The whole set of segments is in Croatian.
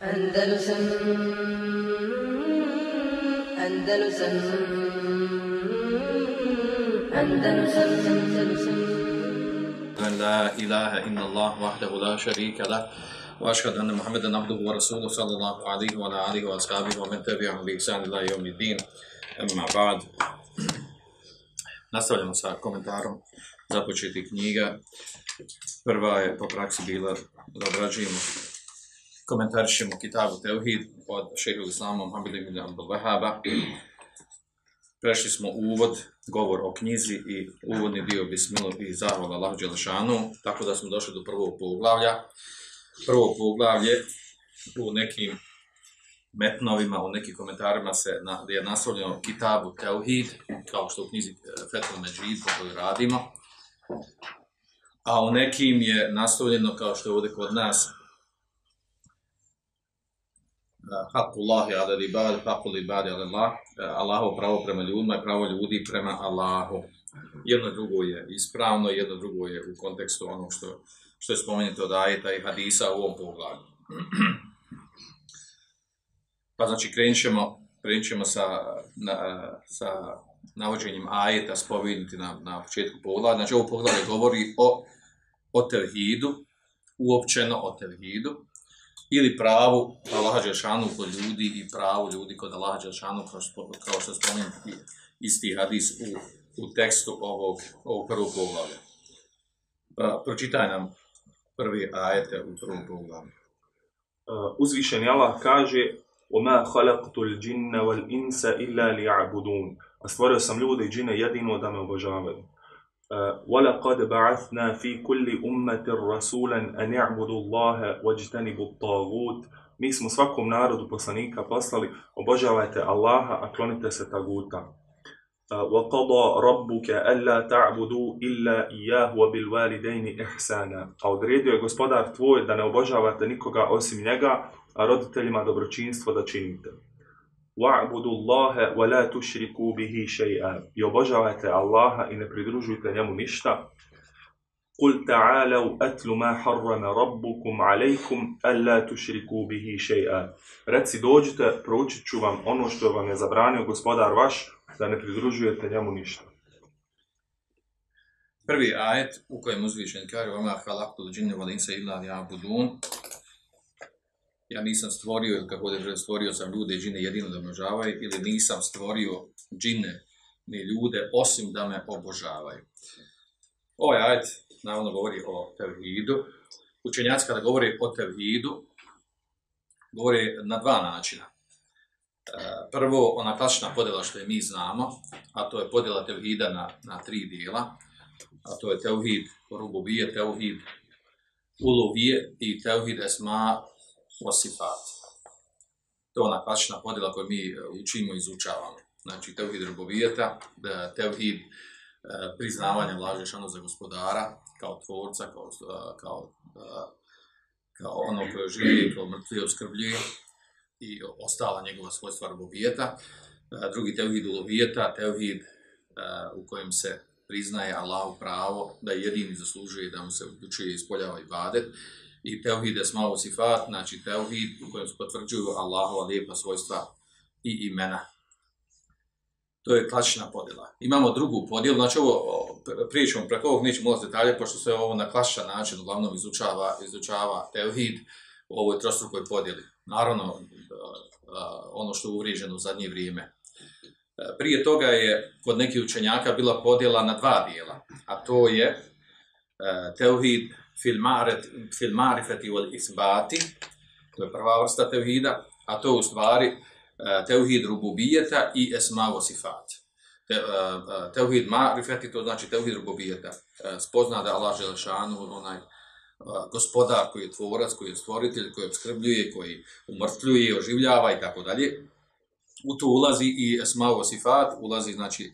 Andalusam Andalusam Andalusam Andalusam أن لا إله إلا الله وحده لا شريك له وأشهد أن محمدا عبده ورسوله صلى الله عليه وعلى آله وأصحابه ومن تبعهم بإحسان إلى يوم الدين أما بعد Nastavljamo sa komentarom započeti knjiga. Prva je po praksi bila da obrađujemo komentarišemo Kitabu Teuhid od šehu Islama Muhammed ibn Abdul Wahaba. Prešli smo uvod, govor o knjizi i uvodni dio Bismilu i zahvala Allahu Đelešanu, tako da smo došli do prvog poglavlja. Prvo poglavlje u nekim metnovima, u nekim komentarima se na, je naslovljeno Kitabu Teuhid, kao što u knjizi Fethul Međid, po kojoj radimo. A u nekim je naslovljeno, kao što je ovdje kod nas, Hakullahi ala libad, hakul libadi ala Allah, Allahov pravo prema ljudima i pravo ljudi prema Allahu. Jedno drugo je ispravno, jedno drugo je u kontekstu onog što, što je spomenuto od ajeta i hadisa u ovom pogledu. Pa znači krenut ćemo, krenut ćemo sa, na, sa navođenjem ajeta spomenuti na, na početku poglavlja. Znači ovo poglavlje govori o, o tevhidu, uopćeno o tevhidu, ili pravu Allaha Đelšanu kod ljudi i pravu ljudi kod Allaha Đelšanu kao, kao što spomenuti isti hadis u, u tekstu ovog, ovog prvog poglavlja. Pa, pročitaj nam prvi ajete u prvom poglavlju. Uh, uzvišeni Allah kaže وَمَا خَلَقْتُ الْجِنَّ وَالْإِنسَ إِلَّا لِيَعْبُدُونَ A stvorio sam ljude i džine jedino da me obožavaju. Uh, وَلَقَدْ بَعَثْنَا فِي كُلِّ أُمَّةٍ رَسُولًا أَنْ يَعْبُدُوا اللَّهَ وَاجْتَنِبُوا الطَّاغُوتِ Mi smo svakom narodu poslanika poslali obožavajte Allaha, a klonite se taguta. Uh, وَقَضَى رَبُّكَ أَلَّا تَعْبُدُوا إِلَّا إِيَّهُ وَبِالْوَالِدَيْنِ إِحْسَانًا A odredio je gospodar tvoj da ne obožavate nikoga osim njega, a roditeljima dobročinstvo da činite. وَعْبُدُوا اللَّهَ وَلَا تُشْرِكُوا بِهِ شَيْئًا I obožavajte Allaha i ne pridružujte njemu ništa. قُلْ تَعَالَوْا أَتْلُ مَا حَرَّمَ رَبُّكُمْ عَلَيْكُمْ أَلَّا تُشْرِكُوا بِهِ شَيْئًا Reci dođite, proučit ću vam ono što vam je zabranio gospodar vaš, da ne pridružujete njemu ništa. Prvi ajet u kojem uzvišen kaže وَمَا خَلَقْتُ الْجِنَّ وَلِنْسَ إِلَّا لِيَعْبُدُونَ ja nisam stvorio, ili kako je stvorio sam ljude i džine jedino da obožavaju, ili nisam stvorio džine ni ljude osim da me obožavaju. Ovaj ajet naravno govori o tevhidu. Učenjaci kada govori o tevhidu, govori na dva načina. Prvo, ona klasična podjela što je mi znamo, a to je podjela tevhida na, na tri dijela, a to je tevhid rububije, tevhid uluvije i tevhid esma osifat. To je ona klasična podjela koju mi učimo i izučavamo. Znači, tevhid rububijeta, tevhid priznavanja Allaha za gospodara, kao tvorca, kao, kao, kao ono koje živi, kao mrtvi oskrbljuje i ostala njegova svojstva rububijeta. Drugi tevhid ulovijeta, tevhid u kojem se priznaje Allahu pravo da jedini zaslužuje da mu se uključuje i ispoljava ibadet. I tevhid esmao sifat, znači tevhid u kojem se potvrđuju Allahova lijepa svojstva i imena. To je klasična podjela. Imamo drugu podjelu, znači ovo pričamo preko ovog nećemo ulaziti detalje, pošto se ovo na klasičan način uglavnom izučava, izučava tevhid u ovoj trostrukoj podjeli. Naravno, ono što je uvriježeno u zadnje vrijeme. Prije toga je kod nekih učenjaka bila podjela na dva dijela, a to je tevhid fil marifeti wal isbati, to je prva vrsta tevhida, a to je u stvari tevhid rububijeta i esmavo sifat. Te, tevhid marifeti, to znači tevhid rububijeta. Spozna da Allah Želešanu, onaj gospodar koji je tvorac, koji je stvoritelj, koji obskrbljuje, koji umrtljuje, oživljava i tako dalje. U to ulazi i esmavo sifat, ulazi znači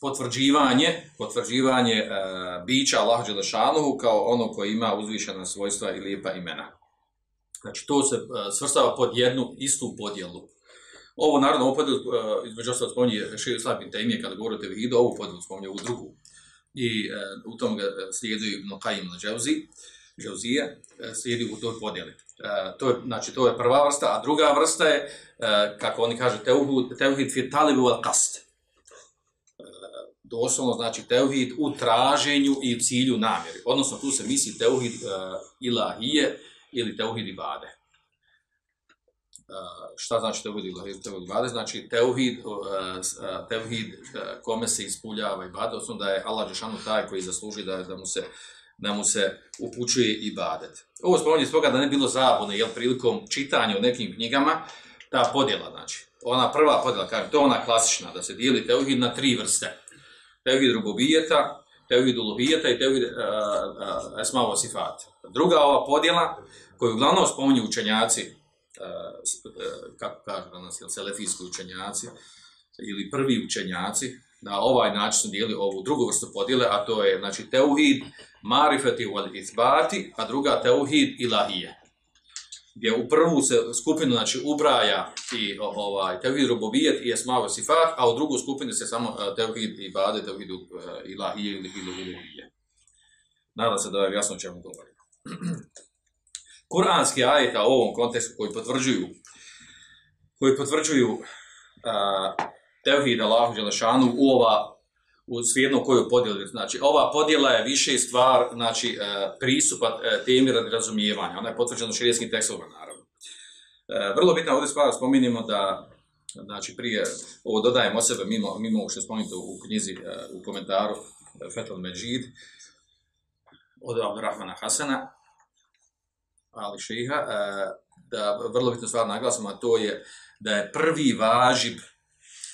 potvrđivanje, potvrđivanje bića Allah Želešanu kao ono koji ima uzvišena svojstva i lijepa imena. Znači, to se svrstava pod jednu istu podjelu. Ovo, naravno, ovu podjelu, između ostalo spominje Šir Slabin Temije, kada govorite o vidu, ovu podjelu spominje u drugu. I u tom ga slijeduju Ibn Qajim al-Džavzi. Džauzije, e, slijedi u toj podjeli. E, to je, znači, to je prva vrsta, a druga vrsta je, e, kako oni kažu, teuhid fi talibu al kast. Doslovno znači teuhid u traženju i cilju namjeri. Odnosno tu se misli teuhid uh, ilahije ili teuhid ibade. Uh, šta znači teuhid ilahije teuhid ibade? Znači teuhid, uh, uh, teuhid uh, kome se ispuljava ibade, odnosno da je Allah Žešanu taj koji zasluži da, da mu se da mu se upućuje ibadet. Ovo spominje toga da ne bilo zabune, jel prilikom čitanja u nekim knjigama, ta podjela, znači, ona prva podjela, kažem, to je ona klasična, da se dijeli teuhid na tri vrste. Teuhid rububijeta, teuhid uluhijeta i teuhid uh, uh, esmao sifat. Druga ova podjela, koju uglavnom spominju učenjaci, uh, uh, kako kažu danas, jel, selefijski učenjaci, ili prvi učenjaci, na ovaj način su dijeli ovu drugu vrstu podjele, a to je, znači, teuhid marifeti wal izbati, a druga teuhid ilahije. Gdje u prvu se skupinu, znači, ubraja i ovaj, teuhid rububijet i esmao sifat, a u drugu skupinu se samo uh, teuhid ibade, teuhid uh, ilahije ili ilahije. Nadam se da je jasno o čemu govorim. Kur'anski ajeta u ovom kontekstu koji potvrđuju koji potvrđuju uh, teuhid Allahu Đelešanu u ova u svijedno koju podjelu. Znači, ova podjela je više stvar, znači, e, pristupa e, temi radi razumijevanja. Ona je potvrđena u širijskim tekstovima, naravno. E, vrlo bitna ovdje stvar, spominjemo da, znači, prije, ovo dodajem o sebe, mimo, mimo što je spomenuto u knjizi, u komentaru Fetal Međid, od Abdurrahmana Hasana, ali šeha, da vrlo bitna stvar naglasimo, a to je da je prvi važib,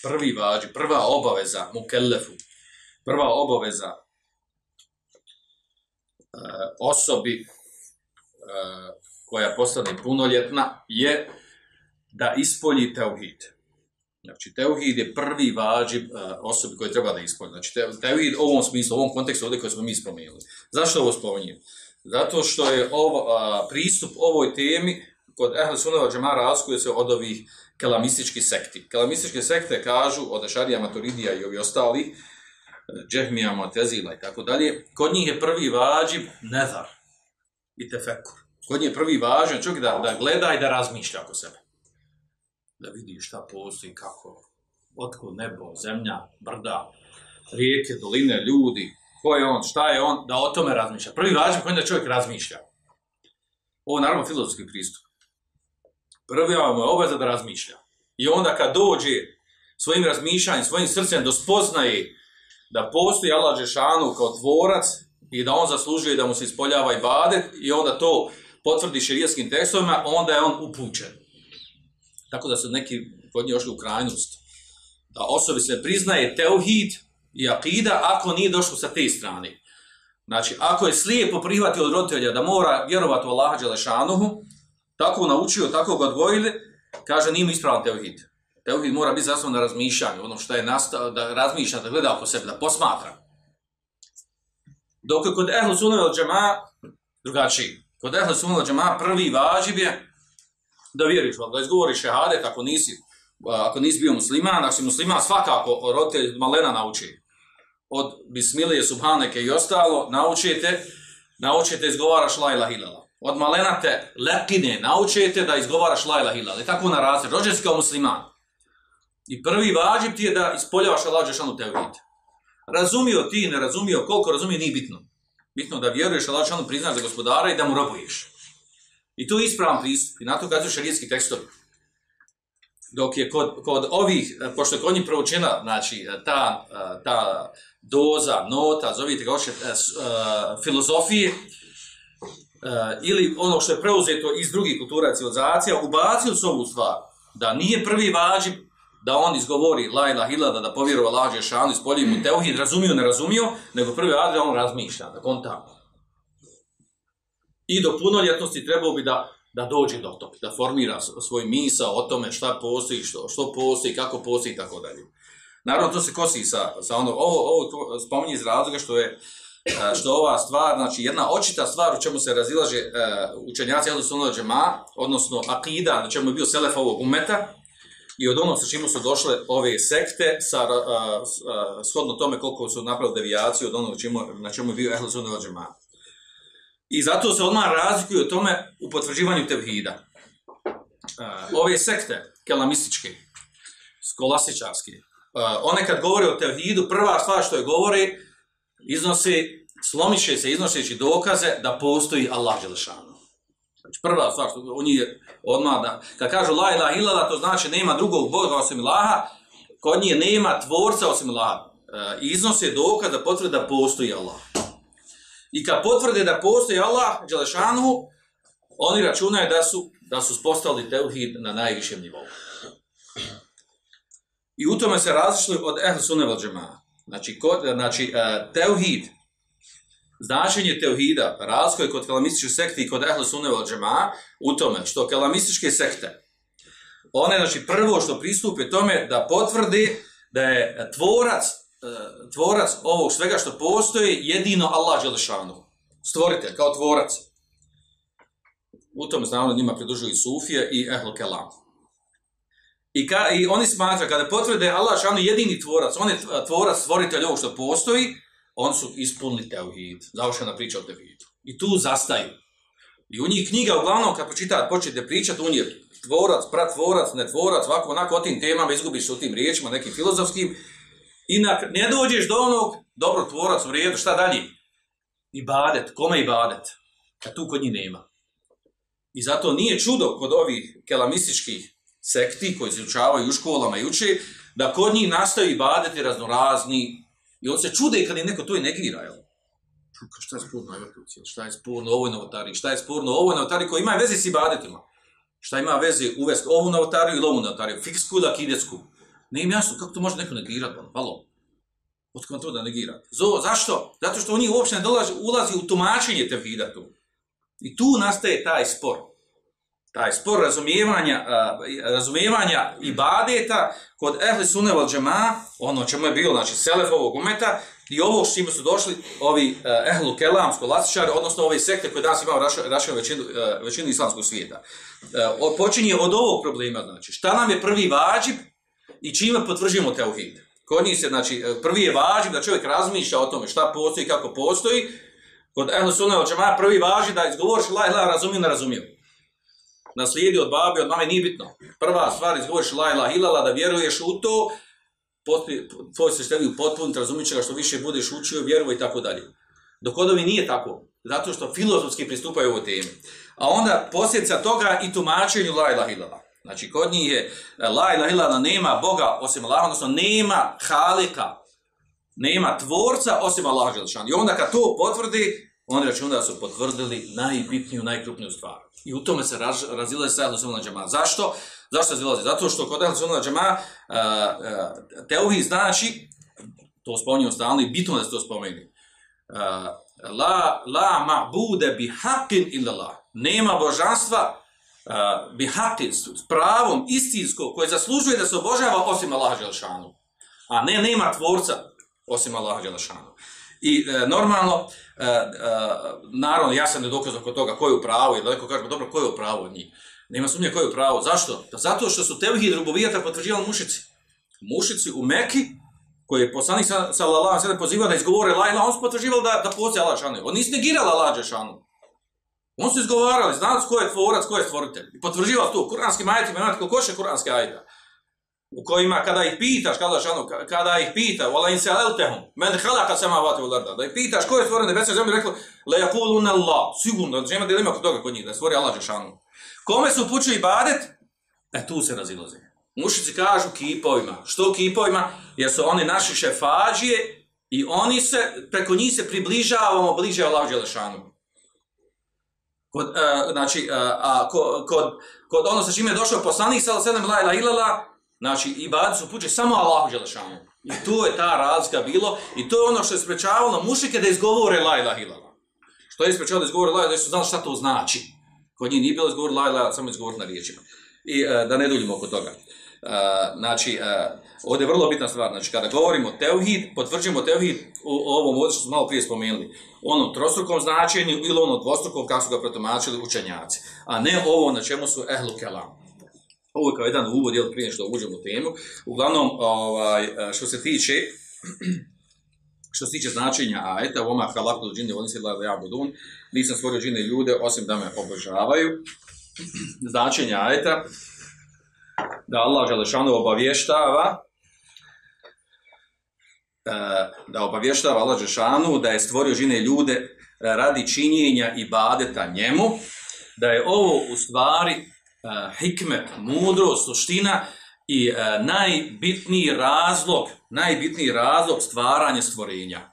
prvi važib, prva obaveza mukellefu, prva obaveza e, osobi e, koja postane punoljetna je da ispolji teuhid. Znači, teuhid je prvi vađib e, osobi koji treba da ispolji. Znači, te- teuhid u ovom smislu, u ovom kontekstu ovdje koji smo mi spomenuli. Zašto ovo spominjem? Zato što je ovo, a, pristup ovoj temi kod Ehle Sunova džemara razlikuje se od ovih kelamističkih sekti. Kelamističke sekte kažu od Ešarija, Maturidija i ovi ostali, Džehmija, Mu'tezila i tako dalje, kod njih je prvi vađib nezar i tefekur. Kod njih je prvi važan čovjek da, da gleda i da razmišlja oko sebe. Da vidi šta postoji, kako, otkud nebo, zemlja, brda, rijeke, doline, ljudi, ko je on, šta je on, da o tome razmišlja. Prvi važan kod da čovjek razmišlja. Ovo je naravno filozofski pristup. Prvi mu je obaveza da razmišlja. I onda kad dođe svojim razmišljanjem, svojim srcem do spoznaje da postoji Allah Žešanu kao tvorac i da on zaslužuje da mu se ispoljava i badet i onda to potvrdi širijskim tekstovima, onda je on upućen. Tako da su neki kod njih u krajnost. Da osobi se priznaje teuhid i akida ako nije došlo sa te strane. Znači, ako je slijepo prihvatio od roditelja da mora vjerovati u Allaha Đelešanuhu, tako naučio, tako ga odgojili, kaže nije mu ispravan teuhid. Teuhid mora biti zasnovan na razmišljanju, ono što je nastao, da razmišlja, da gleda oko sebe, da posmatra. Dok je kod Ehlu Sunnah al Džema drugačiji. Kod Ehlu Sunnah al Džema prvi važib je da vjeriš, da izgovoriš šehadet ako nisi, ako nisi bio musliman, ako si musliman svakako roditelj malena nauči. Od bismilije, subhaneke i ostalo, naučite, naučite izgovaraš la ilaha. Od malena te lekine naučite da izgovaraš la ilaha. I tako na razred. Rođen kao musliman. I prvi vađib ti je da ispoljavaš Allah Đešanu tevhid. Razumio ti, ne razumio, koliko razumio, nije bitno. Bitno da vjeruješ Allah Đešanu, priznaš za gospodara i da mu robuješ. I to je ispravan pristup. I na to kazuju šarijetski tekstovi. Dok je kod, kod ovih, pošto je kod njih proučena, znači, ta, ta doza, nota, zovite ga hoće, filozofije, ili ono što je preuzeto iz drugih kultura civilizacija, ubacili su ovu stvar. Da nije prvi vađib da on izgovori la ilaha da, da povjeruje Allah Žešanu, ispolji mu teuhid, razumio, ne razumio, nego prvi da on razmišlja, da konta. I do punoljetnosti trebao bi da, da dođe do toga, da formira svoj misao o tome šta postoji, što, što postoji, kako postoji i tako dalje. Naravno, to se kosi sa, sa ono, ovo, ovo spominje iz razloga što je što ova stvar, znači jedna očita stvar u čemu se razilaže uh, učenjaci Ahlu Sunnah džema, odnosno akida, na čemu je bio selef ovog umeta, i od onog sa čemu su došle ove sekte, sa, uh, uh, shodno tome koliko su napravili devijaciju od onog čemu, na čemu je bio Sunnah džema. I zato se odmah razlikuju o tome u potvrđivanju tevhida. Uh, ove sekte, kelamističke, skolasičarske, one kad govore o tevhidu, prva stvar što je govore, iznosi, slomiše se iznoseći dokaze da postoji Allah Đelešanu. Znači prva stvar, što on je odmah da, kad kažu la ilaha illallah, to znači nema drugog Boga osim Allaha, kod nje nema tvorca osim Allaha. Uh, iznose dokaz da potvrde da postoji Allah. I kad potvrde da postoji Allah, Đelešanu, oni računaju da su, da su spostavili teuhid na najvišem nivou. I u tome se različili od Ehl Sunne. Znači, kod, znači uh, teuhid, značenje teuhida razlikuje kod kalamističke sekte i kod Ehl Sunne vel Džemaa u tome što kalamističke sekte, one, znači, prvo što pristupe tome da potvrdi da je tvorac E, tvorac ovog svega što postoji jedino Allah Đelešanu. Stvoritelj, kao tvorac. U tom znamo njima pridružuju i Sufije i Ehl Kelam. I, ka, I oni smatraju, kada potvrde Allah Đelešanu jedini tvorac, on je tvorac, stvoritelj ovog što postoji, on su ispunili teuhid. Završena priča o teuhidu. I tu zastaju. I u njih knjiga, uglavnom, kad počita, počete pričati, u njih tvorac, pratvorac, netvorac, ovako, onako, o tim temama izgubiš u tim riječima, nekim filozofskim, I na, ne dođeš do onog, dobro, tvorac u redu, šta dalje? Ibadet, kome ibadet? A tu kod njih nema. I zato nije čudo kod ovih kelamističkih sekti koji se učavaju u školama i uče, da kod njih nastaju ibadeti raznorazni i on se čude kad im neko to i negira, jel? Šta je spurno Evertuci, šta je spurno ovoj novotari, šta je spurno ovoj novotari koji ima veze s ibadetima? Šta ima veze uvesti ovu novotariju ili ovu novotariju? Fiksku ili akidetsku? Ne im jasno kako to može neko negirati, ono, halo. Otko to da negira? Zo, zašto? Zato što oni uopšte ne dolazi, ulazi u tumačenje tevhida tu. I tu nastaje taj spor. Taj spor razumijevanja, razumijevanja ibadeta kod ehli sunne val džema, ono čemu je bilo, znači, selef ovog umeta, i ovo s čime su došli ovi uh, ehlu kelam, skolasičari, odnosno ove sekte koje danas imaju rašaju većinu, uh, većinu islamskog svijeta. Uh, počinje od ovog problema, znači, šta nam je prvi vađib, i čime potvrđujemo teuhid. Kod njih se, znači, prvi je važi da čovjek razmišlja o tome šta postoji, kako postoji. Kod Ehlu Džamaja prvi važi da izgovoriš la ilaha razumiju, ne razumiju. Naslijedi od babi, od mame, nije bitno. Prva stvar, izgovoriš la ilaha ilala, da vjeruješ u to, tvoj se stevi u potpunit, razumit će ga što više budeš učio, vjeruj i tako dalje. Dok od ovi nije tako, zato što filozofski pristupaju ovoj temi. A onda posljedica toga i tumačenju la ilaha ilala. Znači, kod njih je e, la ilaha illallah nema Boga osim Allaha, odnosno nema halika, nema tvorca osim Allaha. I onda kad to potvrdi, oni računaju da su potvrdili najbitniju, najkrupniju stvar. I u tome se raz, razile sa Ehlu Sunna Džema. Zašto? Zašto se razilaze? Zato što kod Ehlu Sunna Džema uh, uh, teuhi znači, to spominju stalno i bitno da se to spomeni, uh, la, la ma bude bi hakin illallah. Nema božanstva uh, bihati, s pravom, istinsko, koje zaslužuje da se obožava osim Allaha Đelšanu. A ne, nema tvorca osim Allaha Đelšanu. I e, normalno, e, e, naravno, ja sam ne dokazao kod toga ko je u pravu, jer neko kaže, dobro, ko je u pravu od njih? Nema sumnje ko je u pravu. Zašto? Da zato što su tevhid rubovijata potvrđivali mušici. Mušici u Meki, koji je poslanik sa, sa Allahom sada pozivao da izgovore la ila, on su potvrđivali da, da postoje Allah Đelšanu. On nisu negirali Allah Đelšanu. On su izgovarali, znali ko je tvorac, ko je stvoritelj. I potvrđivali to. Kuranskim ajetima imate koliko še kuranske ajeta. U kojima kada ih pitaš, kada, šanu, kada ih pita, wala in sa'altahum man khalaqa samawati wal arda. Da ih pitaš ko je stvorio nebesa i zemlju, rekli la yaquluna Allah. Sigurno, da nema dilema kod toga kod njih, da je stvorio Allah džeshanu. Kome su upućuju ibadet? E tu se razilaze. Mušici kažu kipovima. Što kipovima? Jer su oni naši šefađije i oni se, preko njih se približavamo bliže Allah džeshanu. Kod, uh, znači, uh, a, kod, kod, kod ono sa čime je došao poslanik sa sedem la ila ilala, znači, ibadu su puće samo Allahu Đelešanu. I tu je ta razlika bilo, i to je ono što je sprečavalo mušike da izgovore la ila ilala. Što je isprečavalo da izgovore la ila, da su znali šta to znači. Kod njih nije bilo izgovor la ila, samo izgovor na riječima. I uh, da ne duljimo oko toga. Uh, znači, uh, ovdje je vrlo bitna stvar, znači kada govorimo teuhid, potvrđujemo teuhid u, ovom ovdje što smo malo prije spomenuli, onom trostrukom značenju ili onom dvostrukom kako su ga protomačili učenjaci, a ne ovo na čemu su ehlu kelam. Ovo je kao jedan uvod, jel, prije što uđemo u temu. Uglavnom, ovaj, što se tiče što se tiče značenja ajeta, oma halakul džinni oni se ja budun, nisam stvorio džine ljude osim da me obožavaju. Značenja ajeta, da Allah Želešanu obavještava e, da obavještava Allah Želešanu da je stvorio žine ljude e, radi činjenja i badeta njemu, da je ovo u stvari e, hikmet, mudro, suština i najbitniji razlog, najbitniji razlog stvaranja stvorenja.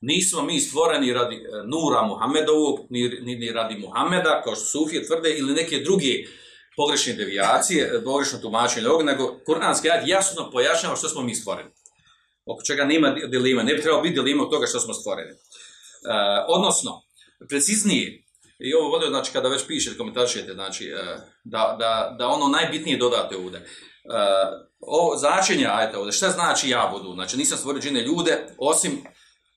Nismo mi stvoreni radi Nura Muhammedovog, ni, ni, radi Muhammeda, kao što Sufije tvrde, ili neke druge pogrešne devijacije, pogrešno tumačenje ovog, nego kuranski ajat jasno pojašnjava što smo mi stvoreni. Oko čega nema dilema, ne bi trebalo biti dilema od toga što smo stvoreni. E, odnosno, preciznije, i ovo volio, znači, kada već pišete, komentaršete, znači, e, da, da, da, ono najbitnije dodate ovdje. E, ovo značenje ajta ovdje, šta znači ja budu? Znači, nisam stvorio džine ljude, osim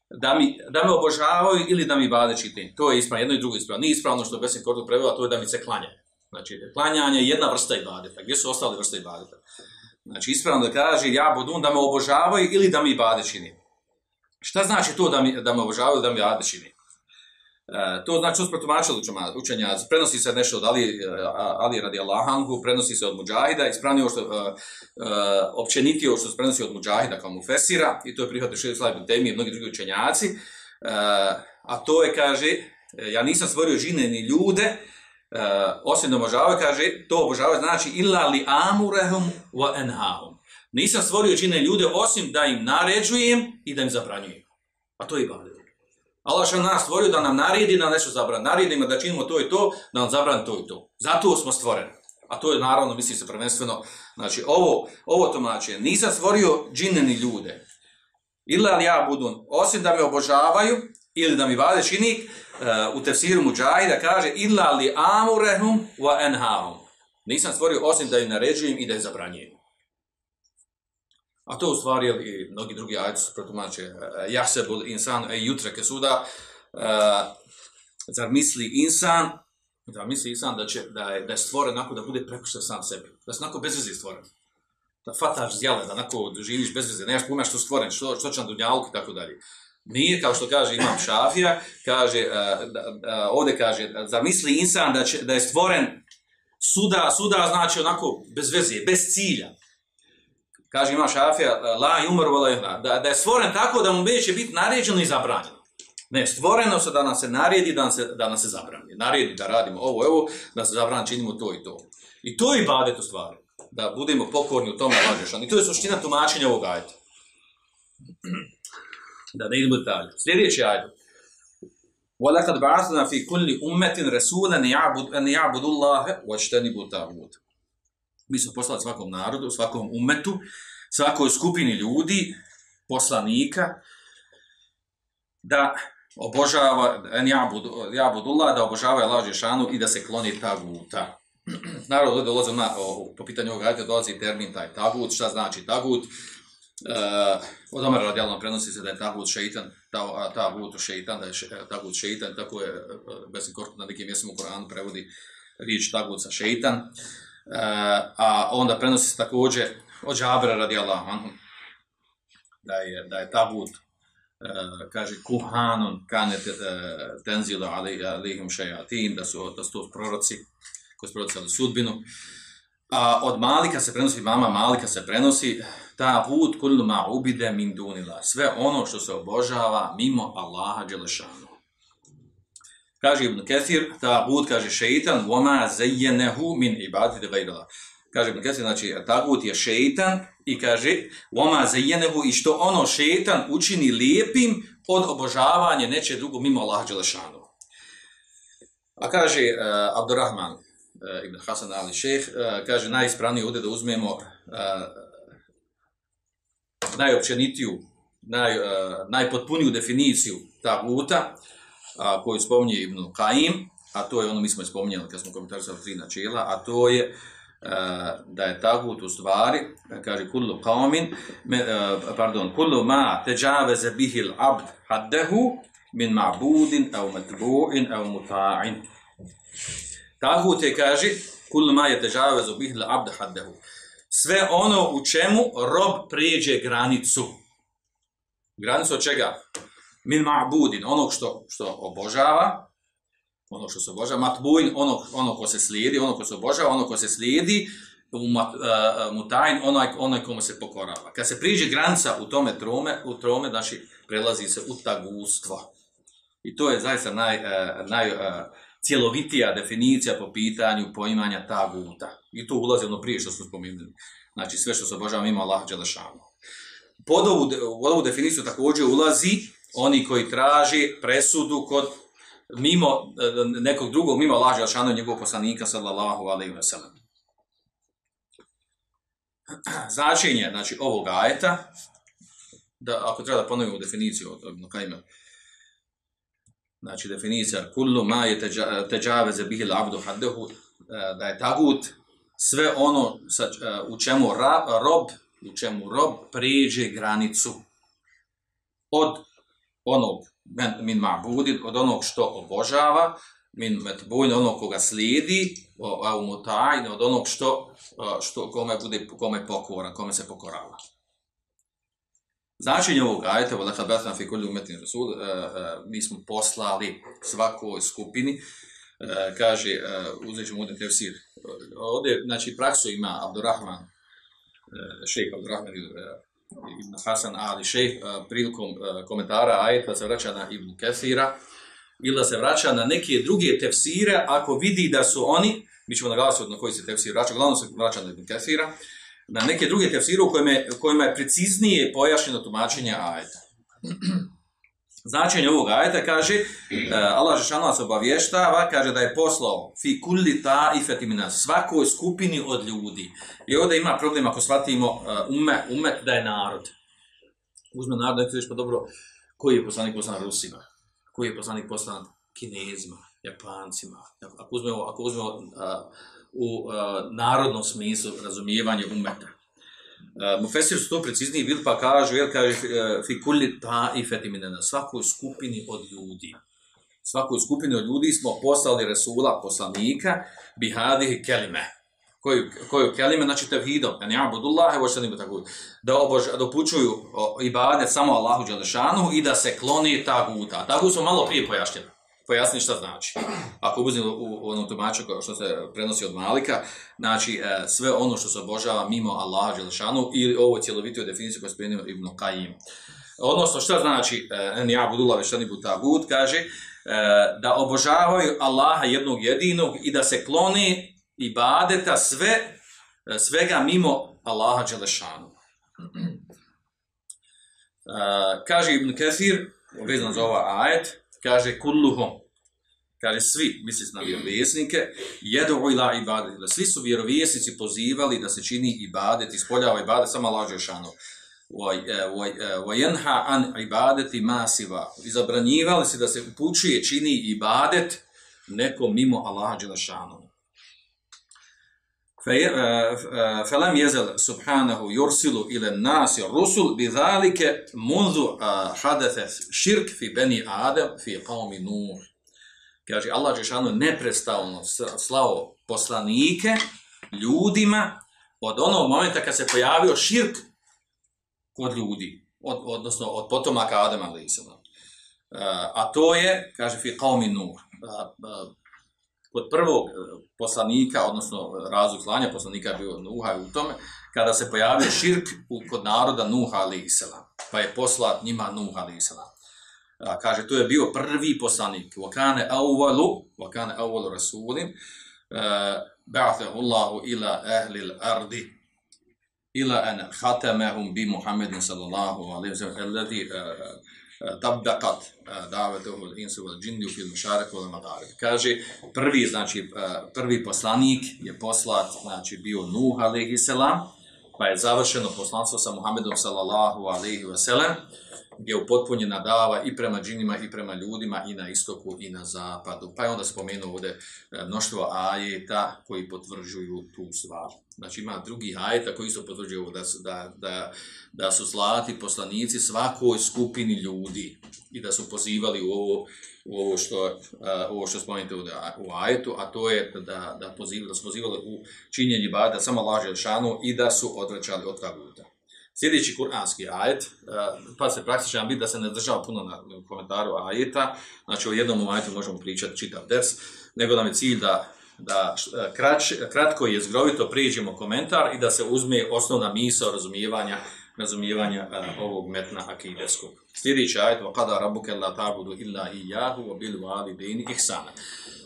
da, mi, da me obožavaju ili da mi bade. To je ispravno, jedno i drugo ispravno. Nije ispravno što Besim Korto prevela, to je da mi se klanja. Znači, klanjanje je jedna vrsta ibadeta. Gdje su ostale vrste ibadeta? Znači, ispravno da kaže, ja budun da me obožavaju ili da mi ibade čini. Šta znači to da, mi, da me obožavaju ili da mi ibade čini? E, to znači uz protumačili učenja, prenosi se nešto od Ali, e, Ali radi Allahanhu, prenosi se od Mujahida, ispravnije što, uh, općenitije što se prenosi od Mujahida kao Mufesira, i to je prihvatio Šeji Slav Temi i mnogi drugi učenjaci, a to je, kaže, ja nisam stvorio žine ni ljude, Uh, osim da obožavaju, kaže, to obožavaju znači illa li amurehum wa enhahum. Nisam stvorio čine ljude osim da im naređujem i da im zabranjujem. A to je ibadet. Allah što nas stvorio da nam naredi da nešto zabran. Naredimo da činimo to i to, da nam zabran to i to. Zato smo stvoreni. A to je naravno, misli se prvenstveno, znači ovo, ovo tumačenje. Nisam stvorio džine ni ljude. Illa li ja budun, osim da me obožavaju ili da mi vade čini, uh, u tefsiru Mujahida kaže illa li amurehum wa enhahum. Nisam stvorio osim da im naređujem i da ih zabranjujem. A to u stvari i mnogi drugi ajci su protumače. Uh, Jahsebul insan e jutre suda. Uh, zar misli insan da misli insan da, će, da, je, da je stvoren onako da bude prepušten sam sebi. Da se onako bez veze stvoren. Da fataš zjale, da onako živiš bez veze. Nemaš pojma što stvoren, što, što će na dunjalku i tako dalje. Nije, kao što kaže Imam Šafija, kaže, uh, uh, ovdje kaže, zamisli insan da, će, da je stvoren suda, suda znači onako bez veze, bez cilja. Kaže Imam Šafija, la i umar da, da je stvoren tako da mu neće biti naređeno i zabranjeno. Ne, stvoreno se da nam se naredi, da nam se, da nam se zabrani. Naredi da radimo ovo, ovo, da se zabrani, činimo to i to. I to je ibadet u stvari. Da budemo pokorni u tome lažešan. I to je suština tumačenja ovog ajta. da ne idemo dalje. Sljedeći ajd. وَلَقَدْ بَعَثْنَا فِي كُلِّ أُمَّةٍ رَسُولًا أَنْ يَعْبُدُ اللَّهَ وَاجْتَنِبُوا الطَّاغُوتَ mi smo poslali svakom narodu, svakom umetu, svakoj skupini ljudi, poslanika, da obožava, jabudullah, da obožava Allah Žešanu i da se kloni taguta. Naravno, ovdje dolazi na, po pitanju ovog ajde, dolazi termin taj tagut, šta znači tagut, Uh, od Omara radijalno prenosi se da je tagut šeitan, ta, tagut šeitan, da je tagut šeitan, tako je Besim Korkut na nekim mjestima u Koranu prevodi riječ tagut sa šeitan. Uh, a onda prenosi se također od Džabra radijallahu anhu, da je, da je tagut, uh, kaže kuhanun kanet uh, tenzilo ali, alihum šejatin, da su, da su to proroci koji su prorocali sudbinu. A od Malika se prenosi, mama Malika se prenosi, ta vud kullu ma ubide min dunila. Sve ono što se obožava mimo Allaha Đelešanu. Kaže Ibn Kathir, ta vud kaže šeitan, voma zejjenehu min ibaditi de gajrala. Kaže Ibn Kathir, znači ta vud je šeitan i kaže voma zejjenehu i što ono šeitan učini lijepim od obožavanja neće drugo mimo Allaha Đelešanu. A kaže uh, Abdurrahman uh, Ibn Hasan Ali Šeh, uh, kaže najispravnije ovdje da uzmemo uh, najopćenitiju, naj, najpotpuniju definiciju taguta, uh, koju spominje Ibn Qaim, a to je ono mi smo spominjali kad smo komentarisali tri načela, a to je uh, da je tagut u stvari, kaže kullu qawmin, uh, pardon, kullu ma teđaveze bihil abd haddehu min ma'budin au matbu'in au muta'in. Tagut je, kaže, kullu ma je teđaveze bihil abd haddehu sve ono u čemu rob prijeđe granicu. Granicu od čega? Min ma'budin, onog što, što obožava, ono što se obožava, matbuin, ono, ono ko se slijedi, ono ko se obožava, ono ko se slijedi, uh, mutajn, onaj, onaj komu se pokorava. Kad se priđe granica u tome trome, u trome, znači, prelazi se u tagustvo. I to je zaista naj, uh, naj uh, cjelovitija definicija po pitanju poimanja taguta. I to ulazi ono prije što smo spomenuli. Znači, sve što se obožava mimo Allah Đelešanu. Pod ovu, u ovu definiciju također ulazi oni koji traži presudu kod mimo e, nekog drugog, mimo Allah Đelešanu i njegovog poslanika, sallallahu alaihi wa sallam. Značenje, znači, ovog ajeta, da, ako treba da ponovimo definiciju od Ibn Kajma, znači definicija kullu ma je teđaveze bihil abdu haddehu, da je tagut sve ono sa, u čemu rob, u čemu rob priđe granicu od onog min ma'budin, od onog što obožava, min metbujn, onog koga slijedi, a u mutajn, od onog što, što kome bude kome pokoran, kome se pokorava. Značenje ovog ajeta, vodaka betna fi kulli umetin rasul, mi smo poslali svakoj skupini, uh, kaže, uzet ćemo ovdje tefsir. Ovdje, znači, praksu ima Abdurrahman, šejh Abdurrahman ibn Hasan Ali šejh, uh, prilikom uh, komentara ajeta se vraća na Ibn Kesira, ili se vraća na neke druge tefsire, ako vidi da su oni, mi ćemo naglasiti na koji se tefsir vraća, glavno se vraća na Ibn Kesira, na neke druge tefsire u kojima, kojima je preciznije pojašnjeno tumačenje ajeta. Značenje ovog ajeta kaže, uh, Allah Žešanu se obavještava, kaže da je poslao fi kulli ta ifetimina, svakoj skupini od ljudi. I ovdje ima problem ako shvatimo uh, ume, umet da je narod. Uzme narod, da pa dobro, koji je poslanik poslan Rusima? Koji je poslanik poslan Kinezima, Japancima? Ako uzmemo, ako uzmemo uh, u uh, narodnom smislu razumijevanje umeta. Uh, Mufesir su to precizniji bili pa kažu, jel, kaže, fi kulli ta i fetimine, na svakoj skupini od ljudi. Svakoj skupini od ljudi smo poslali Resula, poslanika, bihadihi kelime. Koju, koju kelime, znači tevhidom, en ja budullah, evo što tako, da, obož, da upućuju ibadet samo Allahu Đelešanu i da se kloni taguta. Tako smo malo prije pojašnjeni pojasniti šta znači. Ako uzmemo u, onom tumaču što se prenosi od Malika, znači e, sve ono što se obožava mimo Allaha Đelešanu ili ovo cjelovitiju definiciju koju spomenuo Ibn Qajim. Odnosno, šta znači e, en ja budula veštani butagut, kaže e, da obožavaju Allaha jednog jedinog i da se kloni ibadeta sve, svega mimo Allaha Đelešanu. kaže Ibn Kathir, vezan za ova ajet, kaže kulluhum, kaže svi, misli na vjerovjesnike, jedu ila ibadet, svi su vjerovjesnici pozivali da se čini ibadet, ispoljava ibadet, samo lađe šanu. Vajenha an ibadeti masiva. Izabranjivali se da se upućuje, čini ibadet nekom mimo Allaha Đelešanu. فلم يزل سبحانه يرسل إلى الناس الرسل بذلك منذ حدث الشرك في بني آدم في قوم نوح kaže Allah Žešanu neprestalno slao poslanike ljudima od onog momenta kad se pojavio širk kod ljudi, od, odnosno od potomaka Adama a.s. A to je, kaže, fi qaumi Nuh kod prvog e, poslanika, odnosno razlog slanja poslanika bio Nuha u tome, kada se pojavio širk kod naroda Nuha ali pa je poslat njima Nuha ali Isela. Kaže, to je bio prvi poslanik. Vakane awwalu, vakane awwalu rasulim, e, ba'athahu Allahu ila ahli al-ardi, ila an khatamahum bi Muhammedin sallallahu alaihi wa sallam, alladhi e, tabdaqat davetuhu al-insu wal jinni fi al-masharik wal magharib. Kaže prvi znači prvi poslanik je poslat znači bio Nuh alejhi selam pa je završeno poslanstvo sa Muhammedom sallallahu alejhi ve sellem je upotpunjena dava i prema džinima i prema ljudima i na istoku i na zapadu. Pa je onda spomenuo ovdje e, mnoštvo ajeta koji potvrđuju tu stvar. Znači ima drugi ajeta koji isto potvrđuju da da, da, da su zlati poslanici svakoj skupini ljudi i da su pozivali u ovo, u ovo što, uh, ovo što spomenute u ajetu, a to je da, da, pozivali, da su pozivali u činjenje bada samo laže šanu i da su odvraćali od taguta. Sljedeći kuranski ajet, e, pa se praktičan biti da se ne država puno na komentaru ajeta, znači o jednom ajetu možemo pričati čitav ders, nego nam je cilj da, da e, krać, kratko i zgrovito priđemo komentar i da se uzme osnovna misao razumijevanja razumijevanja uh, ovog metna akideskog. Sljedeći ajet, وَقَدَا رَبُكَ لَا تَعْبُدُ إِلَّا إِيَّهُ وَبِلْوَالِدَيْنِ إِحْسَانًا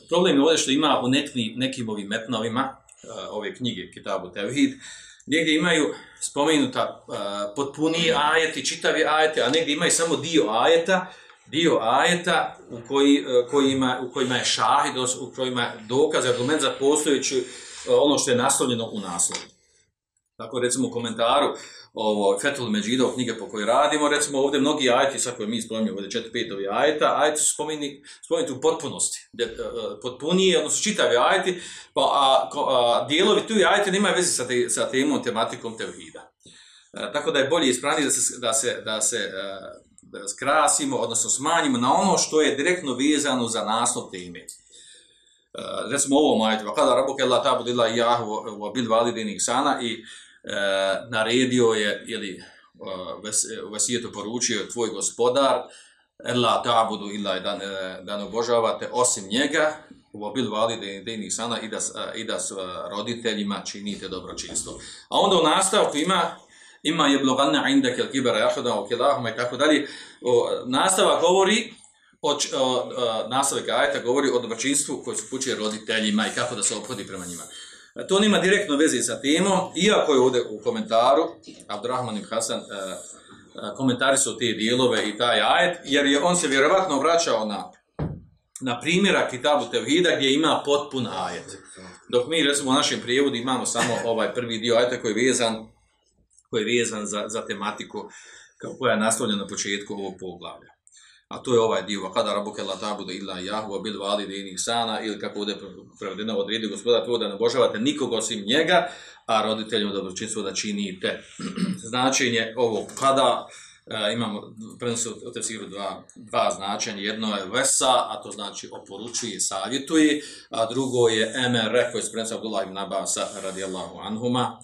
Problem je ovdje što ima u nekim, nekim ovim metnovima, uh, ove knjige, Kitabu Tevhid, negdje imaju spomenuta uh, potpuniji ajeti, čitavi ajeti, a negdje imaju samo dio ajeta, dio ajeta u, koji, uh, kojima, u kojima je šahid, u kojima je dokaz, argument za postojeću uh, ono što je naslovljeno u naslovu. Tako recimo u komentaru ovo Fethul Međidov knjige po kojoj radimo, recimo ovdje mnogi ajeti, sad koje mi spominjamo, ovdje četiri, pet ovi ajeta, ajeti su spomeni, spomenuti u potpunosti, de, uh, potpunije, odnosno čitavi ajeti, pa a, a, dijelovi tu ajeti nemaju veze sa, te, sa temom, tematikom tevhida. Uh, tako da je bolje ispraviti da se, da se, da se uh, da skrasimo, odnosno smanjimo na ono što je direktno vezano za naslov teme. Uh, recimo ovo majte, kada rabuke la tabu dila jahu wa bil validini sana i e, naredio je, ili u vesijetu poručio tvoj gospodar, Ela ta'budu illa da, da ne obožavate osim njega, u obil valide sana i da, i da s roditeljima činite dobročinstvo. A onda u nastavku ima ima je bloganna inda kel kibara jahoda o kelahuma i tako dalje. Nastava govori o, o, nastavak ajeta govori o dobročinstvu koji su pučuje roditeljima i kako da se ophodi prema njima. To nima direktno veze sa temom, iako je ovdje u komentaru, Abdurrahman ibn Hasan e, e, komentari su te dijelove i taj ajet, jer je on se vjerovatno vraćao na, na primjera Kitabu Tevhida gdje ima potpun ajet. Dok mi recimo u našem prijevodu imamo samo ovaj prvi dio ajeta koji je vezan, koji je vezan za, za tematiku koja je nastavljena na početku ovog poglavlja a to je ovaj dio, kada rabuke la tabude illa jahu, bil validini sana, ili kako ovdje prevedeno odredi gospoda to da ne obožavate nikoga osim njega, a roditeljima dobročinstvo da činite. Značenje ovog kada, e, imamo prenosu u tefsiru dva, dva značenja, jedno je vesa, a to znači oporučuje savjetuje, a drugo je emere, koji je prenosu Abdullah ibn Abasa radijallahu anhuma,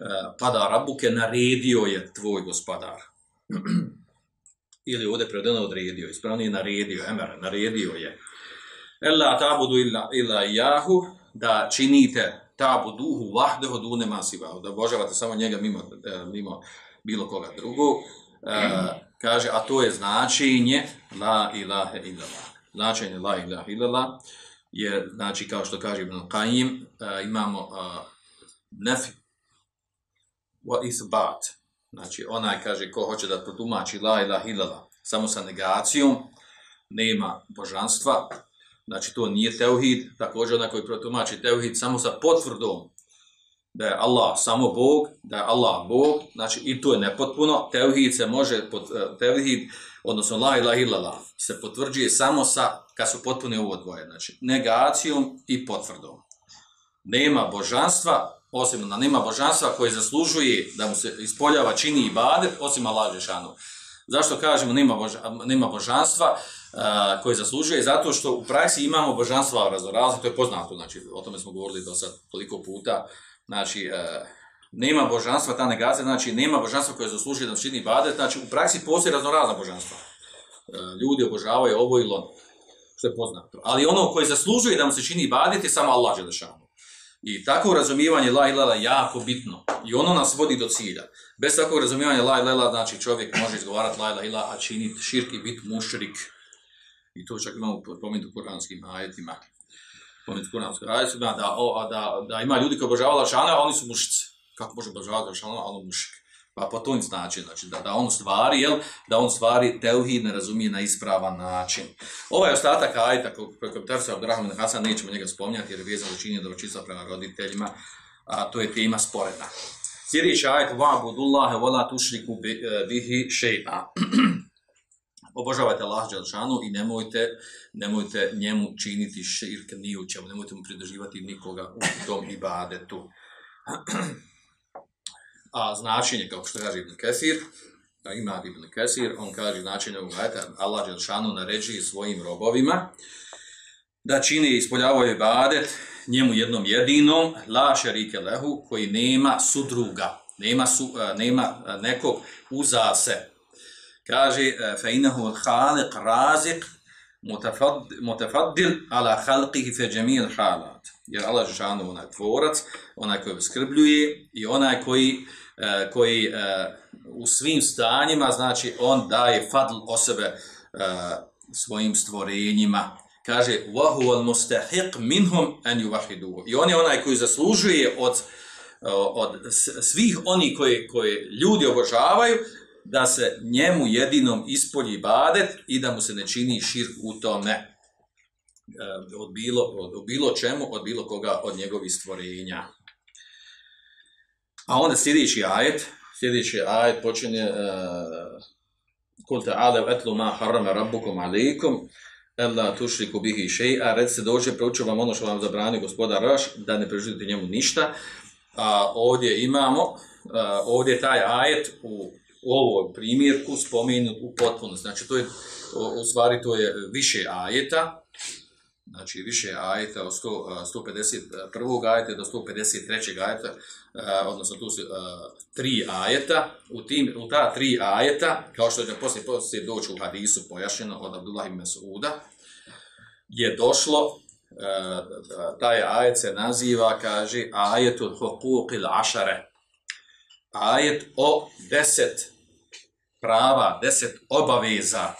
e, pada rabuke, naredio je tvoj gospodar. ili ovdje prevedeno odredio, ispravnije naredio, emer, naredio je. Ella tabudu illa, illa jahu, da činite tabuduhu vahdeho dune masivahu, da obožavate samo njega mimo, e, mimo bilo koga drugog. E, kaže, a to je značenje la ilaha illallah. Značenje la ilaha illallah je, znači, kao što kaže Ibn Qajim, e, imamo uh, nefi wa isbat, Znači, onaj kaže, ko hoće da protumači la ilah ilala samo sa negacijom, nema božanstva, znači to nije teuhid, također onaj koji protumači teuhid samo sa potvrdom da je Allah samo Bog, da je Allah Bog, znači i to je nepotpuno, teuhid se može, eh, teuhid, odnosno la ilah ilala, se potvrđuje samo sa, kad su potpune ovo dvoje, znači negacijom i potvrdom. Nema božanstva, osim da nema božanstva koje zaslužuje da mu se ispoljava, čini i badet, osim Allah Žešanu. Zašto kažemo nema, boža, nema božanstva uh, koje zaslužuje? Zato što u praksi imamo božanstva raznorazne, to je poznato, znači o tome smo govorili do sad toliko puta, znači uh, nema božanstva, ta negacija, znači nema božanstva koje zaslužuje da čini badet, znači u praksi postoje raznorazna božanstva. Uh, ljudi obožavaju ovo ili ono, što je poznato. Ali ono koje zaslužuje da mu se čini badet je samo Allah Žešanu. I tako razumijevanje la ilaha je jako bitno. I ono nas vodi do cilja. Bez takvog razumijevanja la znači čovjek može izgovarati la ilaha, a činiti širki bit mušrik. I to čak imamo pomenuti u kuranskim ajetima. Pomenuti u kuranskim ajetima, da, o, da, da ima ljudi koji obožavaju Lašana, oni su mušici. Kako može obožavati Lašana, a ono mušik. Pa po to im znači, znači da, da on stvari, jel, da on stvari teuhid ne razumije na ispravan način. Ovaj ostatak ajta, koji komentar se Abdurrahman Hasan, nećemo njega spominjati, jer je vezano činjenje dobročinstva prema roditeljima, a to je tema sporedna. Sljedeći ajet, va'budullahe wa la tušriku e, bihi še'a. Obožavajte Allah Đelšanu i nemojte, nemojte njemu činiti širk ni u čemu, nemojte mu pridrživati nikoga u tom ibadetu. A značenje, kao što kaže Ibn Kesir, ima Ibn Kesir, on kaže značenje ovog ajeta, Allah Đelšanu naređi svojim robovima da čini i ispoljavaju ibadet njemu jednom jedinom, la šerike lehu, koji nema sudruga. Nema, su, e, nema e, nekog uza se. Kaže, fe inahu haliq razik mutafad- mutafaddil ala halqihi fe džemil halat. Jer Allah Žešanu onaj tvorac, onaj koji skrbljuje i onaj koji, e, koji e, u svim stanjima, znači on daje fadl o sebe e, svojim stvorenjima. Kaže, وَهُوَ الْمُسْتَحِقْ مِنْهُمْ أَنْ يُوَحِدُوهُ I on je onaj koji zaslužuje od, od s- svih oni koji, koji ljudi obožavaju, da se njemu jedinom ispolji badet i da mu se ne čini širk u tome. E, Od bilo, od, bilo čemu, od bilo koga od njegovih stvorenja. A onda sljedeći ajet, sljedeći ajet počinje uh, Kul ta'alev etlu ma harrama rabbukum alaikum Ella tušriku bihi še'a, recite dođe, proučio vam ono što vam zabrani gospodar Raš, da ne preživite njemu ništa. A, ovdje imamo, a, ovdje je taj ajet u, u ovoj primjerku spomenut u potpunosti. Znači, to je, u stvari, to je više ajeta, znači više ajeta od 100, a, 151. ajeta do 153. ajeta, odnosno tu su tri ajeta, u, tim, u ta tri ajeta, kao što će poslije, poslije doći u hadisu pojašnjeno od Abdullah ibn Mas'uda, je došlo, taj ajet se naziva, kaže, ajetul huquqil ašare. Ajet o deset prava, deset obaveza.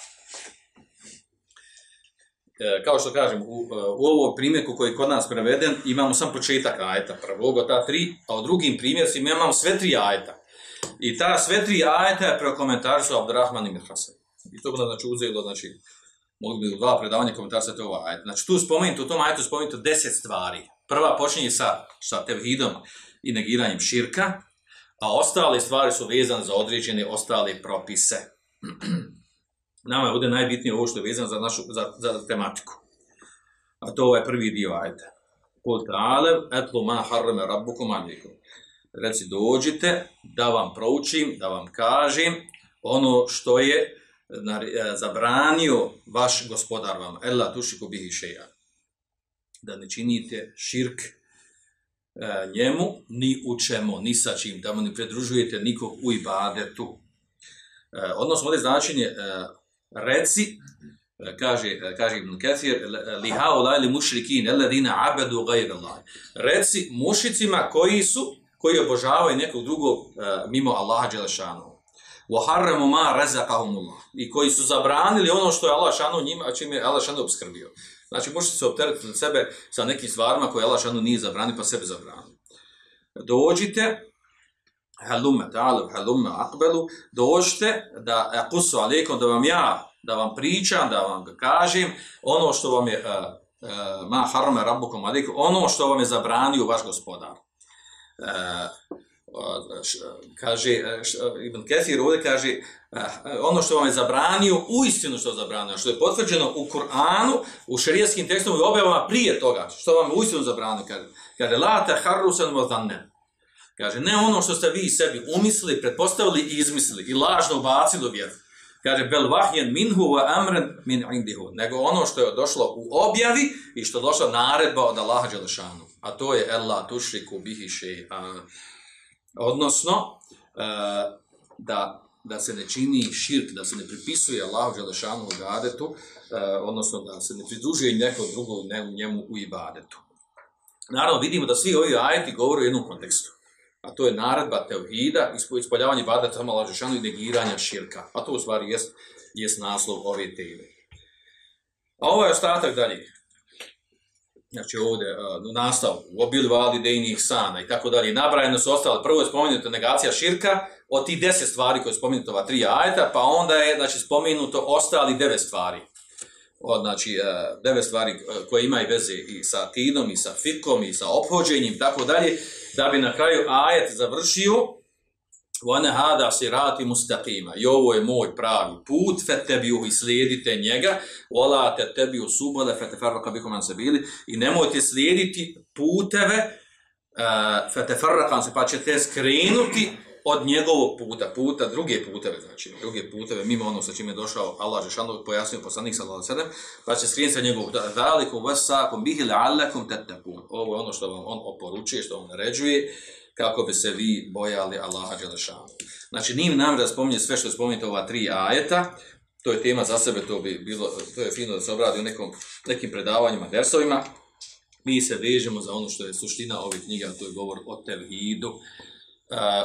E, kao što kažem, u, u ovom primjerku koji je kod nas preveden, imamo sam početak ajeta prvog od ta tri, a u drugim primjercima imamo sve tri ajeta. I ta sve tri ajeta je prokomentarisao Abdurrahman ibn Hasan. I to bi znači uzelo, znači, mogli bi dva predavanja komentarisati to ovaj ajet. Znači tu spomenuto, u tom ajetu spomenuto deset stvari. Prva počinje sa, sa tevhidom i negiranjem širka, a ostale stvari su vezane za određene ostale propise. Nama je ovdje najbitnije ovo što je vezano za našu za, za tematiku. A to je prvi dio ajeta. Kul ta'alev etlu ma harrame rabbukum alikum. Reci dođite da vam proučim, da vam kažem ono što je nar- zabranio vaš gospodar vam. Ella tušiku bihi šeja. Da ne činite širk e, njemu, ni u čemu, ni sa čim, da mu ne predružujete nikog u ibadetu. E, odnosno, ovdje značenje e, reci, e, kaže, e, kaže Ibn Kathir, li haulaj li mušrikin, alladina abadu gajr Allah. Reci mušicima koji su, koji obožavaju nekog drugog e, mimo Allaha Đelešanu. وَحَرَّمُ مَا رَزَقَهُمُ اللَّهُ I koji su zabranili ono što je Allah šanu njima, a čim je Allah šanu obskrbio. Znači, možete se opteretiti na sebe sa nekim stvarima koje Allah šanu nije zabranio, pa sebe zabranio. Dođite, halume ta'alu, halume akbelu, dođite da akusu alaikum, da vam ja, da vam pričam, da vam kažem ono što vam je, uh, uh, ma harame rabbukum alaikum, ono što vam je zabranio vaš gospodar. Kaže, Ibn Kefir ovdje kaže, ono što vam je zabranio, u istinu što je zabranio, što je potvrđeno u Kur'anu, u šerijskim tekstom i objavama prije toga, što vam je u istinu zabranio, kaže, kaže, la te harrusan mozanne. Kaže, ne ono što ste vi sebi umislili, pretpostavili i izmislili i lažno ubacili u vjeru. Kaže, bel vahjen minhu wa amren min indihu. Nego ono što je došlo u objavi i što je došla naredba od Allaha Đelešanu. A to je Allah tušriku bihi še'a. Odnosno, e, da, da se ne čini širk, da se ne pripisuje Allahu Đelešanu u ibadetu, e, odnosno da se ne pridružuje neko drugo njemu u ibadetu. Naravno, vidimo da svi ovi ajeti govore u jednom kontekstu. A to je naredba tevhida, ispoljavanje ibadeta samo Allahu Đelešanu i negiranja širka. A to u stvari jest, jest naslov ove teme. A ovaj ostatak dalje znači ovdje u nastavu, u obil vali dejnih sana i tako dalje, nabrajeno su ostale, prvo je spomenuta negacija širka, od tih deset stvari koje je spomenuto ova tri ajeta, pa onda je znači, spomenuto ostali devet stvari. Od, znači, uh, devet stvari koje imaju veze i sa tinom, i sa fikom, i sa ophođenjem, tako dalje, da bi na kraju ajet završio Vane hada sirati mustaqima. I ovo je moj pravi put, fetebiu i slijedite njega, vola te tebi u subole, fetefarraka bikum an sabili, i nemojte slijediti puteve, uh, fetefarraka se, pa ćete skrenuti od njegovog puta, puta, druge puteve, znači, druge puteve, mimo ono sa čim je došao Allah Žešanu, pojasnio poslanik sallallahu sellem, pa će skrenuti sa njegovog puta, zalikum vasakum bihi la'allakum tattaqun. Ovo je ono što vam on oporučuje, što vam naređuje, kako bi se vi bojali Allaha Đelešanu. Znači, nije nam da spominje sve što je spomenuto ova tri ajeta, to je tema za sebe, to bi bilo, to je fino da se obradi u nekom, nekim predavanjima, versovima. Mi se vežemo za ono što je suština ovih knjiga, to je govor o tevhidu.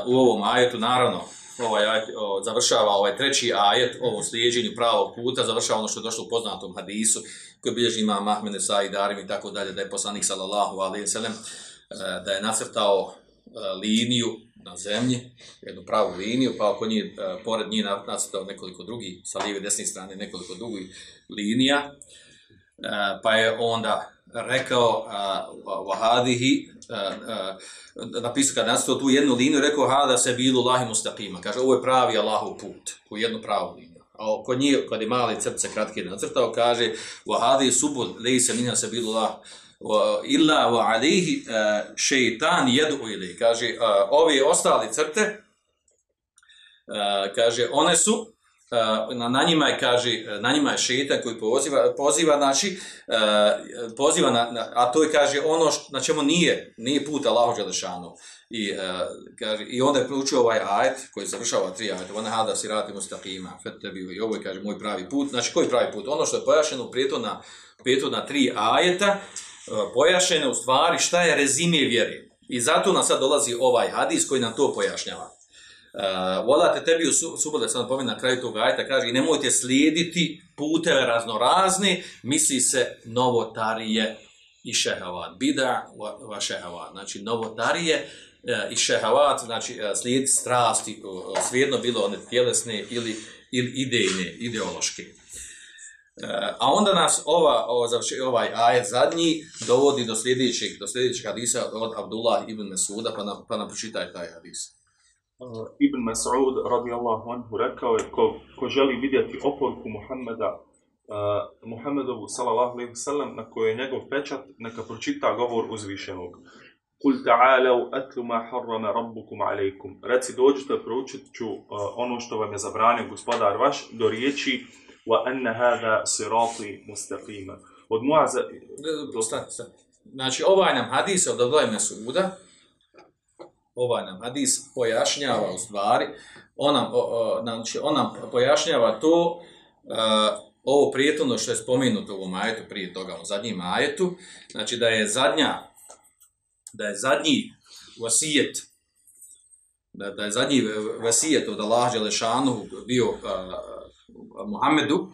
U ovom ajetu, naravno, ovaj ajet, o, završava ovaj treći ajet, ovo slijeđenju pravog puta, završava ono što je došlo u poznatom hadisu, koji bilježi ima Mahmene Sa i Darim i tako dalje, da je poslanik sallallahu alaihi sallam, e, da je nacrtao e, liniju na zemlji, jednu pravu liniju, pa oko njih, e, pored na- nacrtao nekoliko drugih, sa lijeve desne strane nekoliko drugih linija, pa je onda rekao Vahadihi, napisao kada nacrtao tu jednu liniju, rekao Hada se bilu lahi mustaqima, kaže ovo je pravi Allahov put, u jednu pravu liniju. A kod nje, kad je mali crce kratke nacrtao, kaže Vahadihi subul, lehi se minha se bilu lah, wa- illa wa alihi šeitan jedu ili, kaže a, ovi ostali crte, kaže one su na, na njima je kaže na njima je šetan koji poziva poziva znači uh, poziva na, na, a to je kaže ono što, na čemu nije nije put Allahu dželešanu i uh, kaže i onda je proučio ovaj ajet koji završava tri ajeta. Ona hada sirati mustaqima fattabi'u i ovo je kaže moj pravi put. Znači koji pravi put? Ono što je pojašnjeno u prethodna prethodna tri ajeta uh, pojašnjeno u stvari šta je rezime vjere. I zato nam sad dolazi ovaj hadis koji nam to pojašnjava. Uh, volate tebi u su- subode, sam napomenem na kraju tog ajta, kaže i nemojte slijediti puteve raznorazne, misli se novotarije i šehavat. Bida va, va šehavat. Znači novotarije uh, i šehavat, znači uh, slijediti strasti, uh, svijedno bilo one tjelesne ili, ili idejne, ideološke. Uh, a onda nas ova, ova, ovaj ajet zadnji dovodi do sljedećeg, do sljedećeg hadisa od Abdullah ibn Mesuda, pa nam, pa nam pročitaj taj hadis. Uh, Ibn Mas'ud radijallahu anhu rekao je ko, ko želi vidjeti oporku Muhammeda uh, Muhammedovu sallallahu alaihi wasallam na kojoj je njegov pečat neka pročita govor uzvišenog. Kul ta'alav atlu ma harrama rabbukum alaikum. Reci dođite proučit ću uh, ono što vam je zabranio gospodar vaš do riječi wa anna hada sirati mustaqima. Od Muaza. Znači, ovaj nam hadis od Abdullah Suda, ovaj nam hadis pojašnjava u stvari, on nam, o, o, znači, on nam pojašnjava to, uh, ovo prijetovno što je spomenuto u ovom ajetu prije toga, u zadnjem ajetu, znači da je zadnja, da je zadnji vasijet, da, da je zadnji vasijet od Allah Đelešanu bio uh, Muhammedu, uh,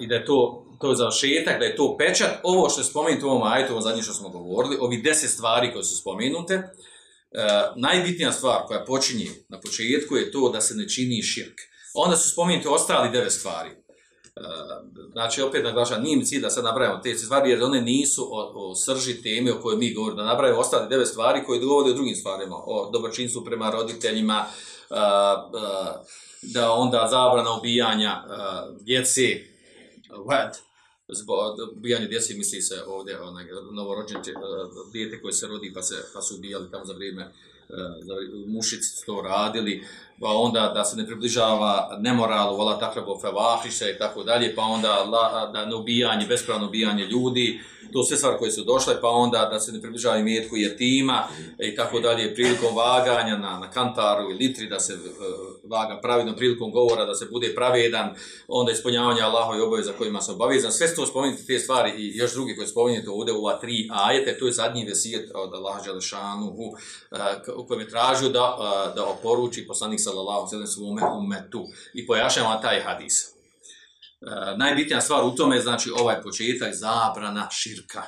i da je to, to je završetak, da je to pečat, ovo što je spomenuto u ovom ajetu, ovo zadnje što smo govorili, ovi deset stvari koje su spomenute, najbitnija stvar koja počinje na početku je to da se ne čini širk. Onda su spomenute ostali devet stvari. Uh, znači, opet naglašam, nije mi cilj da sad napravimo te stvari, jer one nisu o, o srži teme o kojoj mi govorimo, da napravimo ostali devet stvari koje govore o drugim stvarima, o dobročinstvu prema roditeljima, uh, da onda zabrana ubijanja djece, what, zbog ubijanja djece misli se ovdje onaj novorođenče uh, dijete koje se rodi pa se pa su ubijali tamo za vrijeme vrijeme- mušici to radili pa onda da se ne približava nemoralu wala takrabo fevahiše i tako dalje pa onda la, da ne ubijanje bespravno ubijanje ljudi to sve stvari koje su došle pa onda da se ne približava i metku jetima i tako dalje prilikom vaganja na, na kantaru i litri da se uh, vaga pravidno prilikom govora da se bude pravedan onda ispunjavanje Allahove obaveza kojima se obavezan. Sve to spomenuti te stvari i još drugi koji spominjete ovdje u ova tri ajete, to je zadnji vesijet od Allaha Đalešanuhu u kojem je tražio da, a, da oporuči poslanik sallallahu sallam svome umetu i pojašnjava taj hadis. A, najbitnija stvar u tome je znači ovaj početak zabrana širka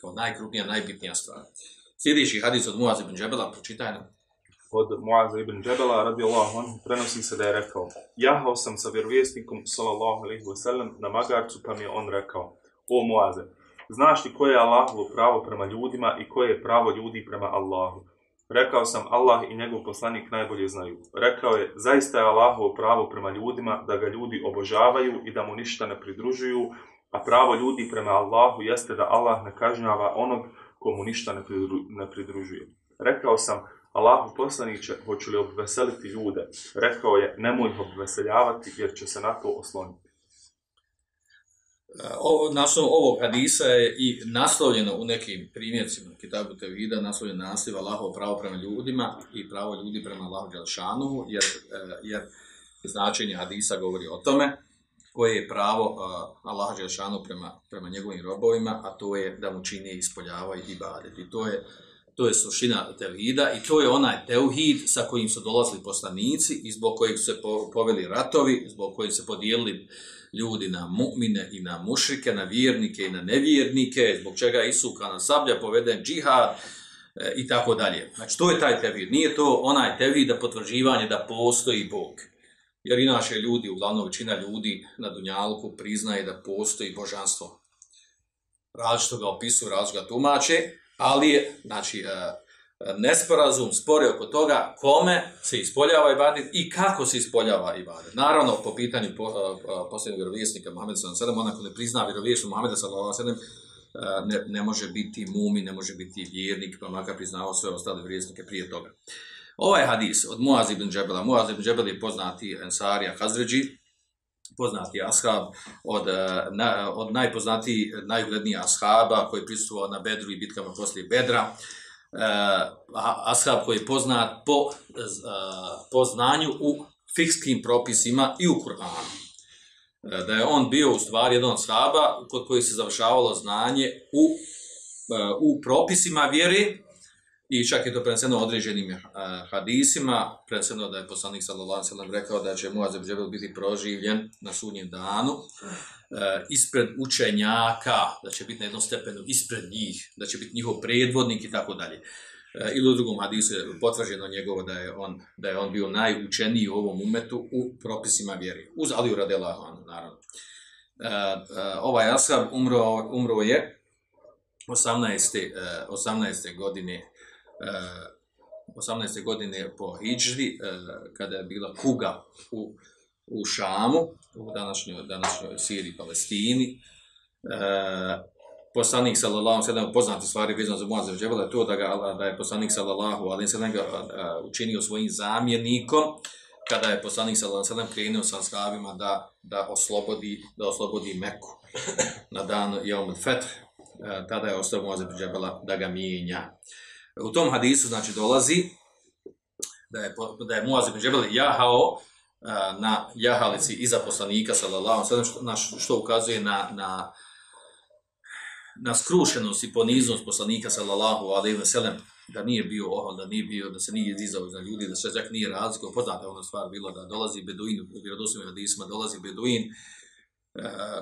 kao najkrupnija, najbitnija stvar. Sljedeći hadis od Muaz ibn Džebela, pročitaj nam. od Muaza ibn Džebela radijallahu anhu prenosi se da je rekao Jahao sam sa vjerovjesnikom sallallahu alaihi wasallam na magarcu pa mi je on rekao O Muaze, znaš li koje je Allahovo pravo prema ljudima i koje je pravo ljudi prema Allahu? Rekao sam Allah i njegov poslanik najbolje znaju. Rekao je, zaista je Allahovo pravo prema ljudima da ga ljudi obožavaju i da mu ništa ne pridružuju, a pravo ljudi prema Allahu jeste da Allah ne kažnjava onog komu ništa ne, pridru- ne pridružuje. Rekao sam, Allahu poslaniće, hoću li obveseliti ljude? Rekao je, nemoj ih obveseljavati jer će se na to osloniti. Ovo, naslov ovog hadisa je i naslovljeno u nekim primjercima Kitabu Tevhida, naslovljen naslov Allahovo pravo prema ljudima i pravo ljudi prema Allahu Đelšanu, jer, e, jer značenje hadisa govori o tome koje je pravo uh, Allaha Đelšanu prema, prema njegovim robovima, a to je da mu čini i ispoljavaju i. To je, to je suština tevhida i to je onaj teuhid sa kojim su dolazili poslanici i zbog kojeg su se po- poveli ratovi, zbog kojeg se podijelili ljudi na mu'mine i na mušrike, na vjernike i na nevjernike, zbog čega Isuka na sablja poveden džihad e, i tako dalje. Znači, to je taj tevhid. Nije to onaj tevhid da potvrđivanje da postoji Bog. Jer inače ljudi, uglavnom većina ljudi na Dunjalku priznaje da postoji božanstvo. Različito ga opisuju, različito ga tumače, ali je, znači, e, nesporazum, spore oko toga kome se ispoljava ibadet i kako se ispoljava ibadet. Naravno, po pitanju po, e, e, posljednog vjerovjesnika Muhammeda s.a.v. onako ne prizna vjerovjesnika Muhammeda s.a.v. e, Ne, ne može biti mumi, ne može biti vjernik, pa makar priznao sve ostale vjerovjesnike prije toga. Ovaj hadis od Muaz ibn Džebela, Muaz ibn Džebel je poznati Ensarija Hazređi, poznati ashab od, eh, na, od najpoznatiji, najuglednijih ashaba koji je na Bedru i bitkama poslije Bedra. Uh, ashab koji je poznat po, uh, po znanju u fikskim propisima i u Kur'anu. Uh, da je on bio u stvari jedan od kod kojih se završavalo znanje u, u propisima vjere i čak je to preneseno određenim uh, hadisima, preneseno da je poslanik sallallahu alejhi rekao da će Muaz Džebel biti proživljen na sudnjem danu uh, ispred učenjaka, da će biti na jednom stepenu ispred njih, da će biti njihov predvodnik i tako dalje. Uh, Ili u drugom hadisu je potvrđeno njegovo da je on da je on bio najučeniji u ovom umetu u propisima vjeri. Uz Aliju anhu, naravno. Ovaj ashab umro, umro je 18. Uh, 18. godine 18. godine po Hidžri, kada je bila kuga u, u Šamu, u današnjoj, današnjoj Siriji, Palestini. Poslanik sallallahu alejhi ve poznati stvari vezano za Muaz je to da ga da je poslanik sallallahu alejhi ve ga učinio svojim zamjenikom kada je poslanik sallallahu alejhi ve krenuo sa ashabima da da oslobodi da oslobodi Meku na dan Jom Feth tada je ostao Muaz da ga mijenja. U tom hadisu znači dolazi da je da je Muaz ibn Džebel jahao na jahalici iza poslanika sallallahu alejhi sellem što, ukazuje na na na skrušenost i poniznost poslanika sallallahu alejhi ve sellem da nije bio ohol, da nije bio, da se nije dizao za ljudi, da se čak nije razlikovao. Poznata ona stvar bilo da dolazi Beduin, u vjerodostojnim hadisima dolazi Beduin,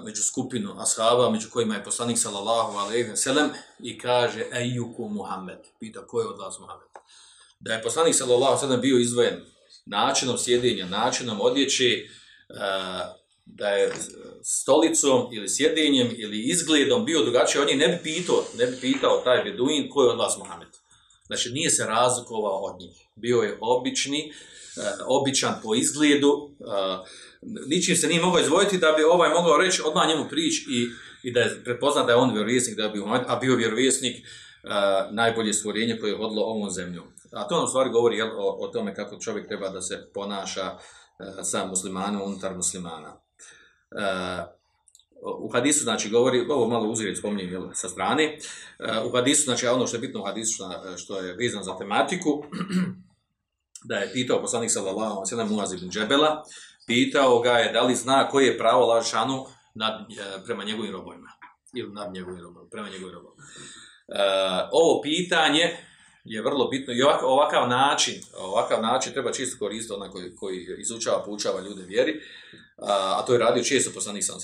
među skupinu ashaba, među kojima je poslanik sallallahu alejhi ve sellem i kaže ejuku Muhammed. Pita ko je od vas Muhammed? Da je poslanik sallallahu sellem bio izdvojen načinom sjedenja, načinom odjeće, da je stolicom ili sjedenjem ili izgledom bio drugačiji, on je ne bi pitao, ne bi pitao taj beduin ko je od vas Muhammed. Znači nije se razlikovao od njih. Bio je obični, običan po izgledu, ničim se nije mogao izvojiti da bi ovaj mogao reći odmah njemu prič i, i da je prepoznat da je on vjerovjesnik, da bio, a bio vjerovjesnik uh, najbolje stvorenje koje je hodilo ovom zemljom. A to nam stvari govori jel, o, o tome kako čovjek treba da se ponaša sa muslimanom unutar muslimana. U hadisu, znači, govori, ovo malo uzivjet spominjem sa strane, u hadisu, znači, ono što je bitno u hadisu, što je vezano za tematiku, da je pitao poslanik sallallahu alejhi ve Muaz ibn Džebela, pitao ga je da li zna koje je pravo Lašanu nad, e, prema njegovim robovima. Ili nad njegovim robovima, prema njegovim robovima. E, ovo pitanje je vrlo bitno i ovakav, ovakav način, ovakav način treba čisto koristiti onaj koji, koji izučava, poučava ljude vjeri, a, a to je radio često poslanik sam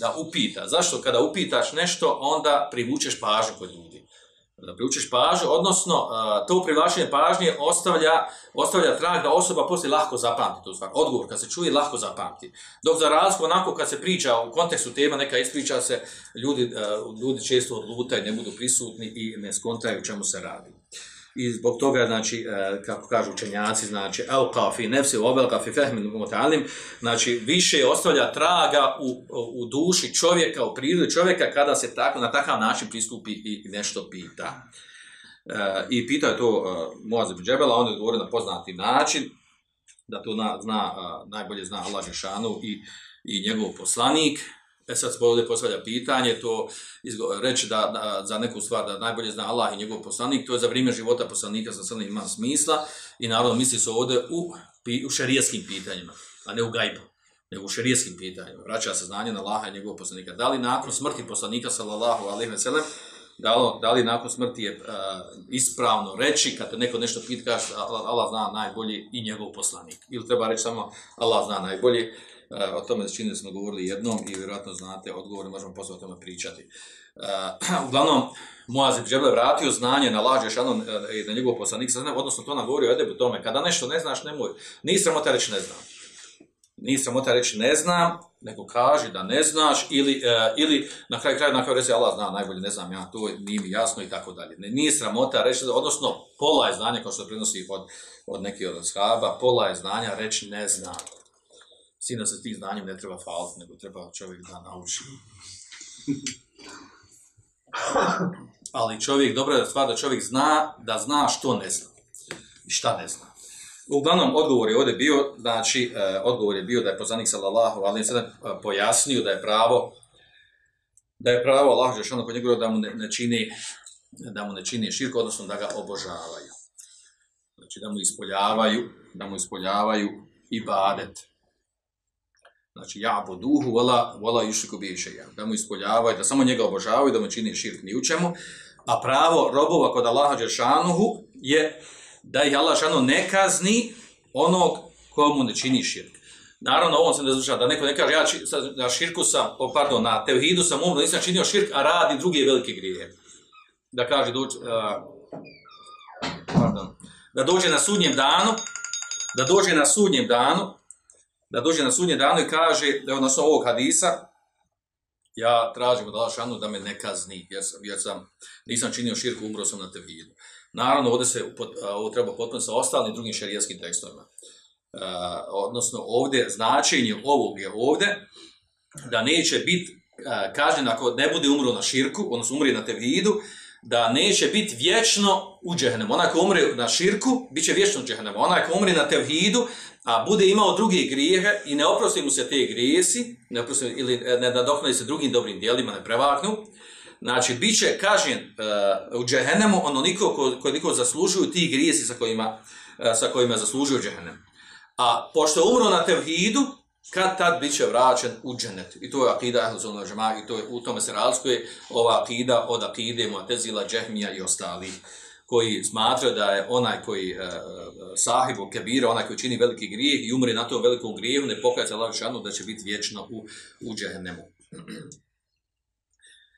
da upita. Zašto kada upitaš nešto, onda privučeš pažnju kod ljudi da priučiš pažnju, odnosno to privlačenje pažnje ostavlja, ostavlja trag da osoba poslije lahko zapamti to stvar. Odgovor, kad se čuje, lahko zapamti. Dok za razliku onako kad se priča u kontekstu tema, neka ispriča se, ljudi, ljudi često odlutaju, ne budu prisutni i ne skontaju čemu se radi. I zbog toga, znači, kako kažu učenjaci, znači, el kafi nefsi, obel kafi fehmin mutalim, znači, više ostavlja traga u, u duši čovjeka, u prirodi čovjeka, kada se tako, na takav način pristupi i nešto pita. I pitao je to uh, Moaz ibn Džebela, on je odgovorio na poznati način, da to na, zna, najbolje zna Allah Žešanu i, i njegov poslanik, E sad se ovdje postavlja pitanje, to izgo- reći da, da, za neku stvar da najbolje zna Allah i njegov poslanik, to je za vrijeme života poslanika sa crnim ima smisla i naravno misli se ovdje u, u šerijskim pitanjima, a ne u gajbu, nego u šerijskim pitanjima. Vraća se znanje na Allaha i njegovog poslanika. Da li nakon smrti poslanika sallallahu alejhi ve sellem da da li nakon smrti je ispravno reći, kad te neko nešto pita, kaže Allah, Allah zna najbolje i njegov poslanik. Ili treba reći samo Allah zna najbolje, o tome čini smo govorili jednom i vjerojatno znate odgovore, možemo poslije o tome pričati. A, uglavnom, Moaz je vratio znanje na lađe šanom i na njegov poslanik, odnosno to nam govori o edebu tome, kada nešto ne znaš, nemoj, nije sramota reći ne znam. Nije reći ne znam, nego kaži da ne znaš ili, e, ili na kraju kraja na kraju reći Allah zna najbolje, ne znam ja, to nije mi jasno i tako dalje. Nije sramota reći, odnosno pola je znanja kao što prenosi od, od nekih od shaba, pola je znanja reći ne znam. Sina se tih znanjem ne treba faliti, nego treba čovjek da nauči. Ali čovjek, dobra je stvar da čovjek zna, da zna što ne zna i šta ne zna. Uglavnom, odgovor je ovdje bio, znači, eh, odgovor je bio da je poslanik sallallahu alejhi ve sellem eh, pojasnio da je pravo da je pravo Allah dželle kod njega da mu ne, ne čini da mu ne čini širk, odnosno da ga obožavaju. Znači da mu ispoljavaju, da mu ispoljavaju ibadet. Znači ja duhu vola vola yushriku bi shay'a. Da mu ispoljavaju, da samo njega obožavaju, da mu čini širk ni u čemu. A pravo robova kod Allaha dželle je da ih Allah šano ne kazni onog komu ne čini širk. Naravno, ovo se ne završava, da neko ne kaže, ja či, na širku sam, o, pardon, na tevhidu sam umro, nisam činio širk, a radi druge velike grije. Da kaže, dođe, a, pardon, da dođe na sudnjem danu, da dođe na sudnjem danu, da dođe na sudnjem danu i kaže, da je odnosno ovog hadisa, ja tražim od Allah šanu da me ne kazni, jer sam, jer sam nisam činio širku, umro sam na tevhidu. Naravno, ovdje se ovo treba potpuno sa ostalim drugim šerijskim tekstovima. Uh, odnosno, ovdje značenje ovog je ovdje da neće biti uh, kažnjen ako ne bude umro na širku, odnosno umri na tevhidu, da neće biti vječno u džehennemu. Onaj ko umre na širku, bit će vječno u džehennemu. Onaj ko umri na tevhidu, a bude imao druge grijehe i ne oprosti mu se te grijesi, ne oprosti, ili ne nadoknadi se drugim dobrim dijelima, ne prevaknu, Znači, bit će kažnjen uh, u džehennemu onoliko koliko zaslužuju ti grijesi sa kojima, uh, sa kojima zaslužuju džehennem. A pošto je umro na tevhidu, kad tad bit će vraćen u džennet. I to je akida Ahluzulna Džema, i to je, u tome se razlikuje ova akida od akide Mu'tezila, Džehmija i ostalih koji smatraju da je onaj koji uh, sahibu kebira, onaj koji čini veliki grijeh i umre na tom velikom grijehu, ne pokaje se da će biti vječno u, u džehennemu.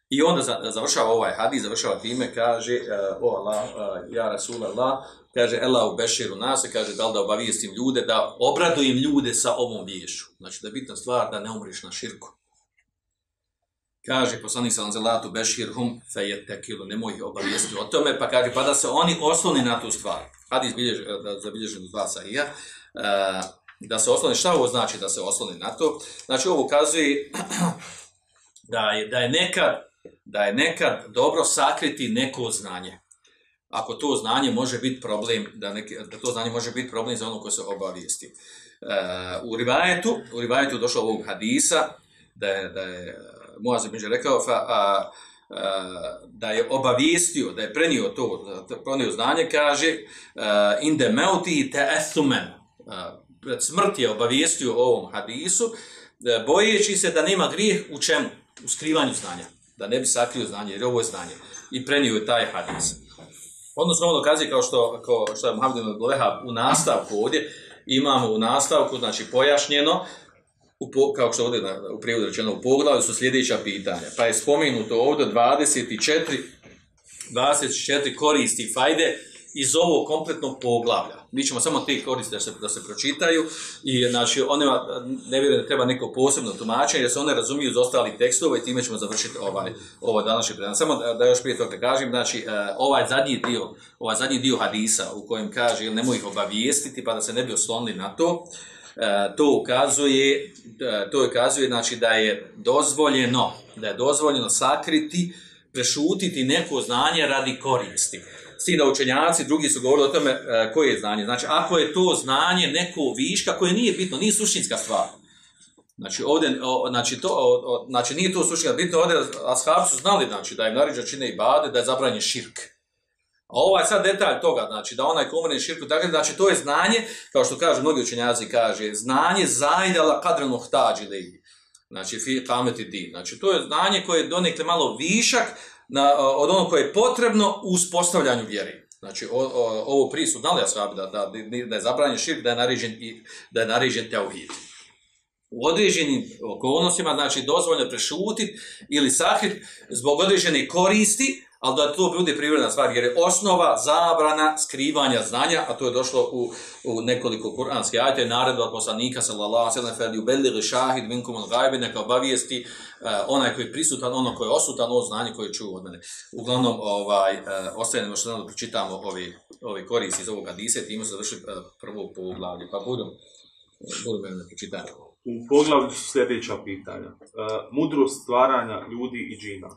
I onda završava ovaj hadis, završava time, kaže, uh, o Allah, uh, ja Rasul Allah, kaže, Ela u Beširu nas, kaže, da li da obavijestim ljude, da obradujem ljude sa ovom viješu. Znači, da je bitna stvar da ne umriš na širku. Kaže, poslanik sa Lanzelatu Beširhum, fejet tekilu, nemoj ih obavijestiti o tome, pa kaže, pa da se oni osloni na tu stvar. Hadis bilježi, da zabilježen dva sahija, uh, da se osloni, šta ovo znači da se osloni na to? Znači, ovo ukazuje da je, da je nekad da je nekad dobro sakriti neko znanje. Ako to znanje može biti problem, da, neki, da to znanje može biti problem za ono ko se obavijesti. E, u rivajetu, u rivajetu došlo ovog hadisa, da je, da je Moaz Ibn rekao, fa, a, da je obavijestio, da je prenio to, prenio znanje, kaže, a, inde meuti te ethumen, pred smrti je obavijestio o ovom hadisu, da, bojeći se da nema grijeh u čemu? U skrivanju znanja da ne bi sakrio znanje, jer ovo je znanje. I prenio je taj hadis. Odnosno, ono kaže kao što, kao što je Muhammed u nastavku ovdje, imamo u nastavku, znači pojašnjeno, u, kao što ovdje na, u prijevodu rečeno u poglavlju su sljedeća pitanja. Pa je spomenuto ovdje 24, 24 koristi fajde iz ovog kompletnog poglavlja. Mi ćemo samo te koriste da se, da se pročitaju i znači one ne vjerujem da treba neko posebno tumačenje jer se one razumiju iz ostalih tekstova i time ćemo završiti ovaj ovaj današnji predavanje. Samo da, da još prije toga kažem, znači ovaj zadnji dio, ovaj zadnji dio hadisa u kojem kaže nemoj ih obavijestiti pa da se ne bi oslonili na to, to ukazuje to ukazuje znači da je dozvoljeno da je dozvoljeno sakriti prešutiti neko znanje radi koristi sina učenjaci, drugi su govorili o tome e, koje je znanje. Znači, ako je to znanje neko viška koje nije bitno, nije suštinska stvar, Znači, ovdje, o, znači, to, o, o, znači, nije to suština, bitno ovdje, ashabi su znali, znači, da im naređa čine i bade, da je zabranjen širk. A ovaj sad detalj toga, znači, da onaj komorni širku, tako, znači, to je znanje, kao što kaže mnogi učenjaci, kaže, znanje zajdala kadrenu htađi. Znači, fi kameti di. Znači, to je znanje koje je donekle malo višak na, od onog koje je potrebno u uspostavljanju vjeri. Znači, o, o, ovo prije su ashabi da, da, da je zabranjen širk, da je naređen, i, da je naređen teuhid u određenim okolnostima, znači dozvoljno prešutiti ili sahrit zbog određene koristi, ali da to bude privredna stvar, jer je osnova zabrana skrivanja znanja, a to je došlo u, u nekoliko kuranskih ajte, naredba poslanika, sallallahu sallam, feli u belili šahid, minkum on gajbe, neka obavijesti uh, onaj koji je prisutan, ono koji je osutan, ono znanje koje čuo od mene. Uglavnom, ovaj, uh, ostaje što da pročitamo ovi, ovi koristi iz ovoga dise, time se završi uh, prvo poglavlje, pa budem, budem da pročitamo. U poglavlju su sljedeća pitanja. Mudrost stvaranja ljudi i džina.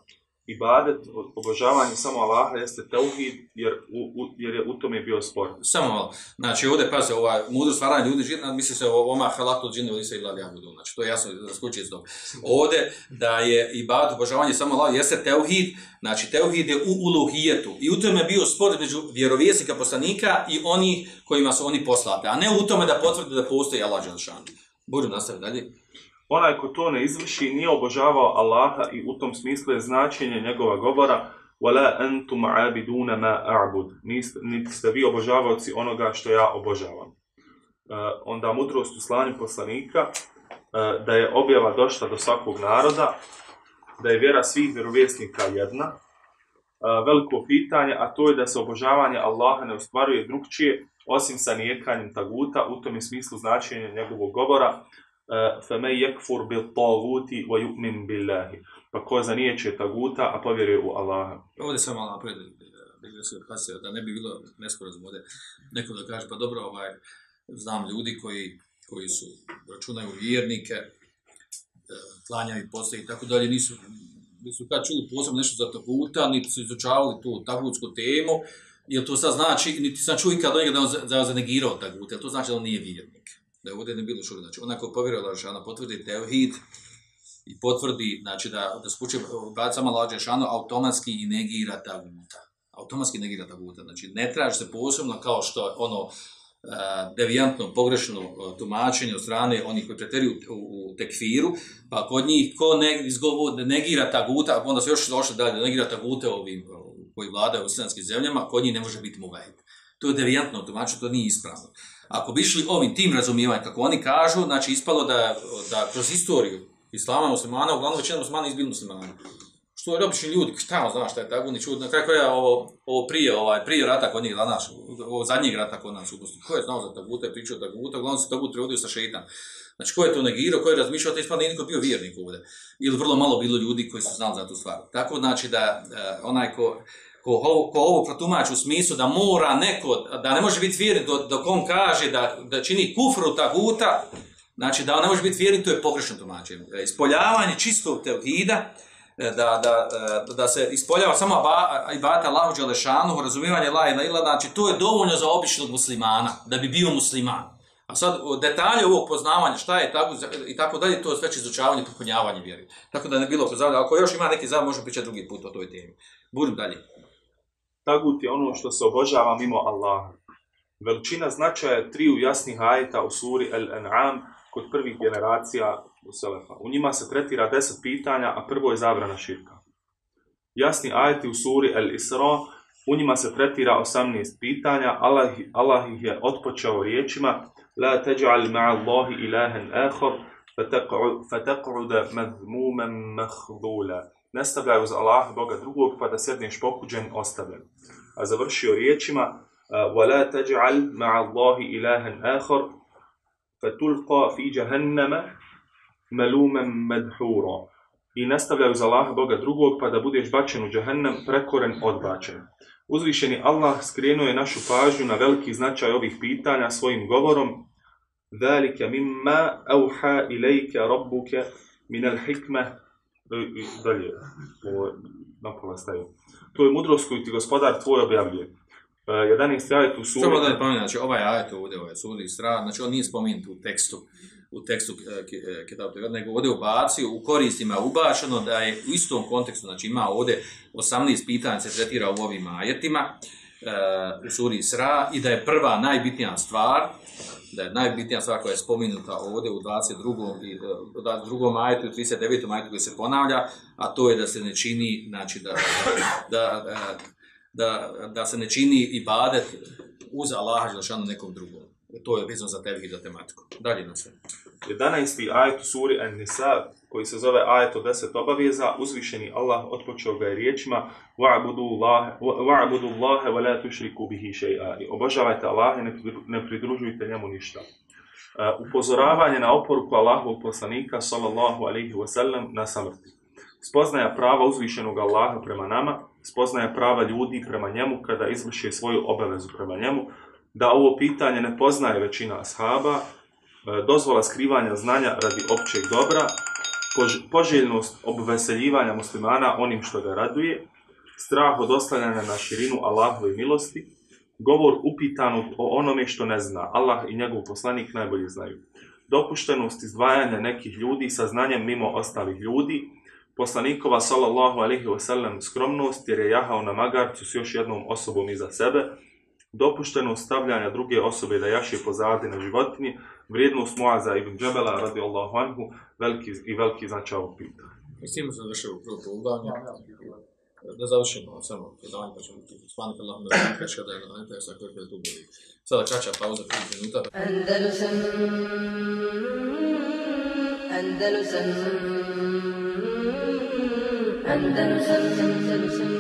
Ibadet, obožavanje samo Allaha jeste teuhid, jer, u, u, jer je u tome bio spor. Samo malo. Znači, ovdje, pazi, ovaj, mudrost stvaranja ljudi i džina, misli se o oma halatu džine ili se ilali abudu. Znači, to je jasno da skući iz toga. Ovdje, da je ibadet, obožavanje samo Allaha jeste teuhid, znači teuhid je u uluhijetu. I u tome je bio spor među vjerovjesnika poslanika i oni kojima su oni poslati. A ne u tome da potvrde da postoji Allah Đelšanu. Budem nastaviti dalje. Onaj ko to ne izvrši nije obožavao Allaha i u tom smislu je značenje njegova govora وَلَا أَنْتُمْ عَابِدُونَ مَا أَعْبُدُ Niti ste vi obožavaoci onoga što ja obožavam. Uh, onda mudrost u slanju poslanika, uh, da je objava došla do svakog naroda, da je vjera svih vjerovjesnika jedna, uh, veliko pitanje, a to je da se obožavanje Allaha ne ostvaruje drugčije, osim sa nijekanjem taguta, u tom je smislu značenja njegovog govora, فَمَنْ يَكْفُرْ بِالطَّاغُوتِ وَيُؤْمِنْ بِاللَّهِ Pa ko zanijeće taguta, a povjeruje u Allaha. Ovdje sam malo napred, da se pasio, da ne bi bilo nesporazum ovdje. Neko da kaže, pa dobro, ovaj, znam ljudi koji, koji su, računaju vjernike, klanjaju postoje i tako dalje, nisu, nisu kad čuli posebno nešto za taguta, niti su izučavali tu tagutsku temu, Jel to sad znači, niti sam čuo ikad od njega da on za, za zanegirao tagut, jel to znači da on nije vjernik? Da je ovdje ne bilo što znači, onako povjerila Lažana potvrdi teuhid i potvrdi, znači da, da brat sama Lažana automatski i negira taguta. Automatski negira taguta, znači ne traži se posebno kao što ono uh, devijantno, pogrešno uh, tumačenje od strane onih koji preteruju u, tekfiru, pa kod njih ko ne, izgovor, negira taguta, onda se još došli dalje, negira tagute ovim koji vladaju u islamskim zemljama, kod njih ne može biti muvahid. To je devijantno tumačenje, to nije ispravno. Ako bi išli ovim tim razumijevanjem, kako oni kažu, znači ispalo da, da kroz istoriju islama muslimana, uglavnom većina muslimana izbili muslimana. Što je obični ljudi, šta on zna šta je tako, ni čudno, kako je ovo, ovo prije, ovaj, prije rata kod njih, naš, ovo zadnjeg rata kod nas u Bosni. Ko je znao za tagute, pričao taguta, uglavnom se tagut prevodio sa šeitan. Znači, ko je to negirao, ko je razmišljao, to je ispadno niko bio vjernik ovdje. Ili vrlo malo bilo ljudi koji su znali za tu stvar. Tako znači da uh, onaj ko, ko ko ovo protumači u smislu da mora neko, da ne može biti vjernik dok, on kaže da, da čini kufru taguta, znači da on ne može biti vjernik, to je pogrešno tumačenje. Ispoljavanje čistog tevhida, da, da, da se ispoljava samo ibata Allahu Đelešanu, razumijevanje la ila ila, znači to je dovoljno za običnog muslimana, da bi bio musliman. A sad detalje ovog poznavanja, šta je tako i tako dalje, to je već izučavanje, pokonjavanje vjeri. Tako da ne bilo pozavlja. Ako još ima neki zav, možemo pričati drugi put o toj temi. Budem dalje. Tagut je ono što se obožava mimo Allaha. Veličina značaja triju jasnih ajeta u suri Al-An'am kod prvih generacija u Selefa. U njima se tretira deset pitanja, a prvo je zabrana širka. Jasni ajeti u suri Al-Isra, u njima se tretira 18 pitanja, Allah, Allah ih je otpočeo riječima La teđa'al ma'allahi ilahen ahor, fataq'uda madhmuman mahdula ne stavljaj uz Allah Boga drugog, pa da sedneš pokuđen, ostavljen. A završio riječima, وَلَا تَجْعَلْ مَعَ اللَّهِ إِلَهًا آخَرْ فَتُلْقَى فِي جَهَنَّمَ مَلُومًا مَدْحُورًا I nastavljaj uz Allah Boga drugog, pa da budeš bačen u džahennem, prekoren, odbačen. Uzvišeni Allah skrenuo je našu pažnju na veliki značaj ovih pitanja svojim govorom ذَلِكَ مِمَّا أَوْحَا إِلَيْكَ رَبُّكَ مِنَ الْحِكْمَةِ i dalje, ovo napola staju. To je mudrost koju ti gospodar tvoj objavljuje. Uh, 11. ajet u suri... Samo da ne pomenem, znači ovaj ajet ovdje, ovaj suri Isra, znači on nije spomenut u tekstu u tekstu e, Ki- e, Kitab Tevhid, nego ovdje ubacio, u koristima ubačeno da je u istom kontekstu, znači ima ovdje 18 pitanja se tretira u ovim ajetima, e, u suri Isra i da je prva najbitnija stvar, da je najbitnija stvar koja je spomenuta ovdje u 22. i, e, u 22. ajetu i 39. ajetu koji se ponavlja, a to je da se ne čini, znači da, da, da, da, da se ne čini ibadet uz Allaha Đelešanu nekom drugom. To je vezano za tevhid, za tematiku. Dalje na sve. 11. ajet suri An-Nisa, koji se zove ajet od 10 obaveza, uzvišeni Allah otpočeo ga je riječima وَعْبُدُوا اللَّهَ وَعْبُدُوا اللَّهَ وَلَا تُشْرِكُوا بِهِ شَيْئًا I Obožavajte Allaha i ne pridru- ne pridružujte njemu ništa. Uh, upozoravanje na oporuku Allahovog poslanika sallallahu alaihi wasallam na samrti. Spoznaja prava uzvišenog Allaha prema nama, spoznaja prava ljudi prema njemu kada izvrše svoju obavezu prema njemu, da ovo pitanje ne poznaje većina ashaba, e, dozvola skrivanja znanja radi općeg dobra, pož- poželjnost obveseljivanja muslimana onim što ga raduje, strah od oslanjanja na širinu Allahove milosti, govor upitanog o onome što ne zna, Allah i njegov poslanik najbolje znaju, dopuštenost izdvajanja nekih ljudi sa znanjem mimo ostalih ljudi, poslanikova sallallahu alaihi wasallam skromnost jer je jahao na magarcu s još jednom osobom iza sebe, dopuštenost stavljanja druge osobe da jaše pozadi na životinji, vrijednost Muaza ibn Džebela radijallahu anhu veliki, i veliki značaj ovog pitanja. I s tim se završio prvo pouzdanje. Da završimo samo predavanje, pa ćemo ti svanika Allah da ne kače da je na nete, sa koje je bili. Sada kraća pauza, 5 minuta. Andalusam Andalusam Andalusam Andalusam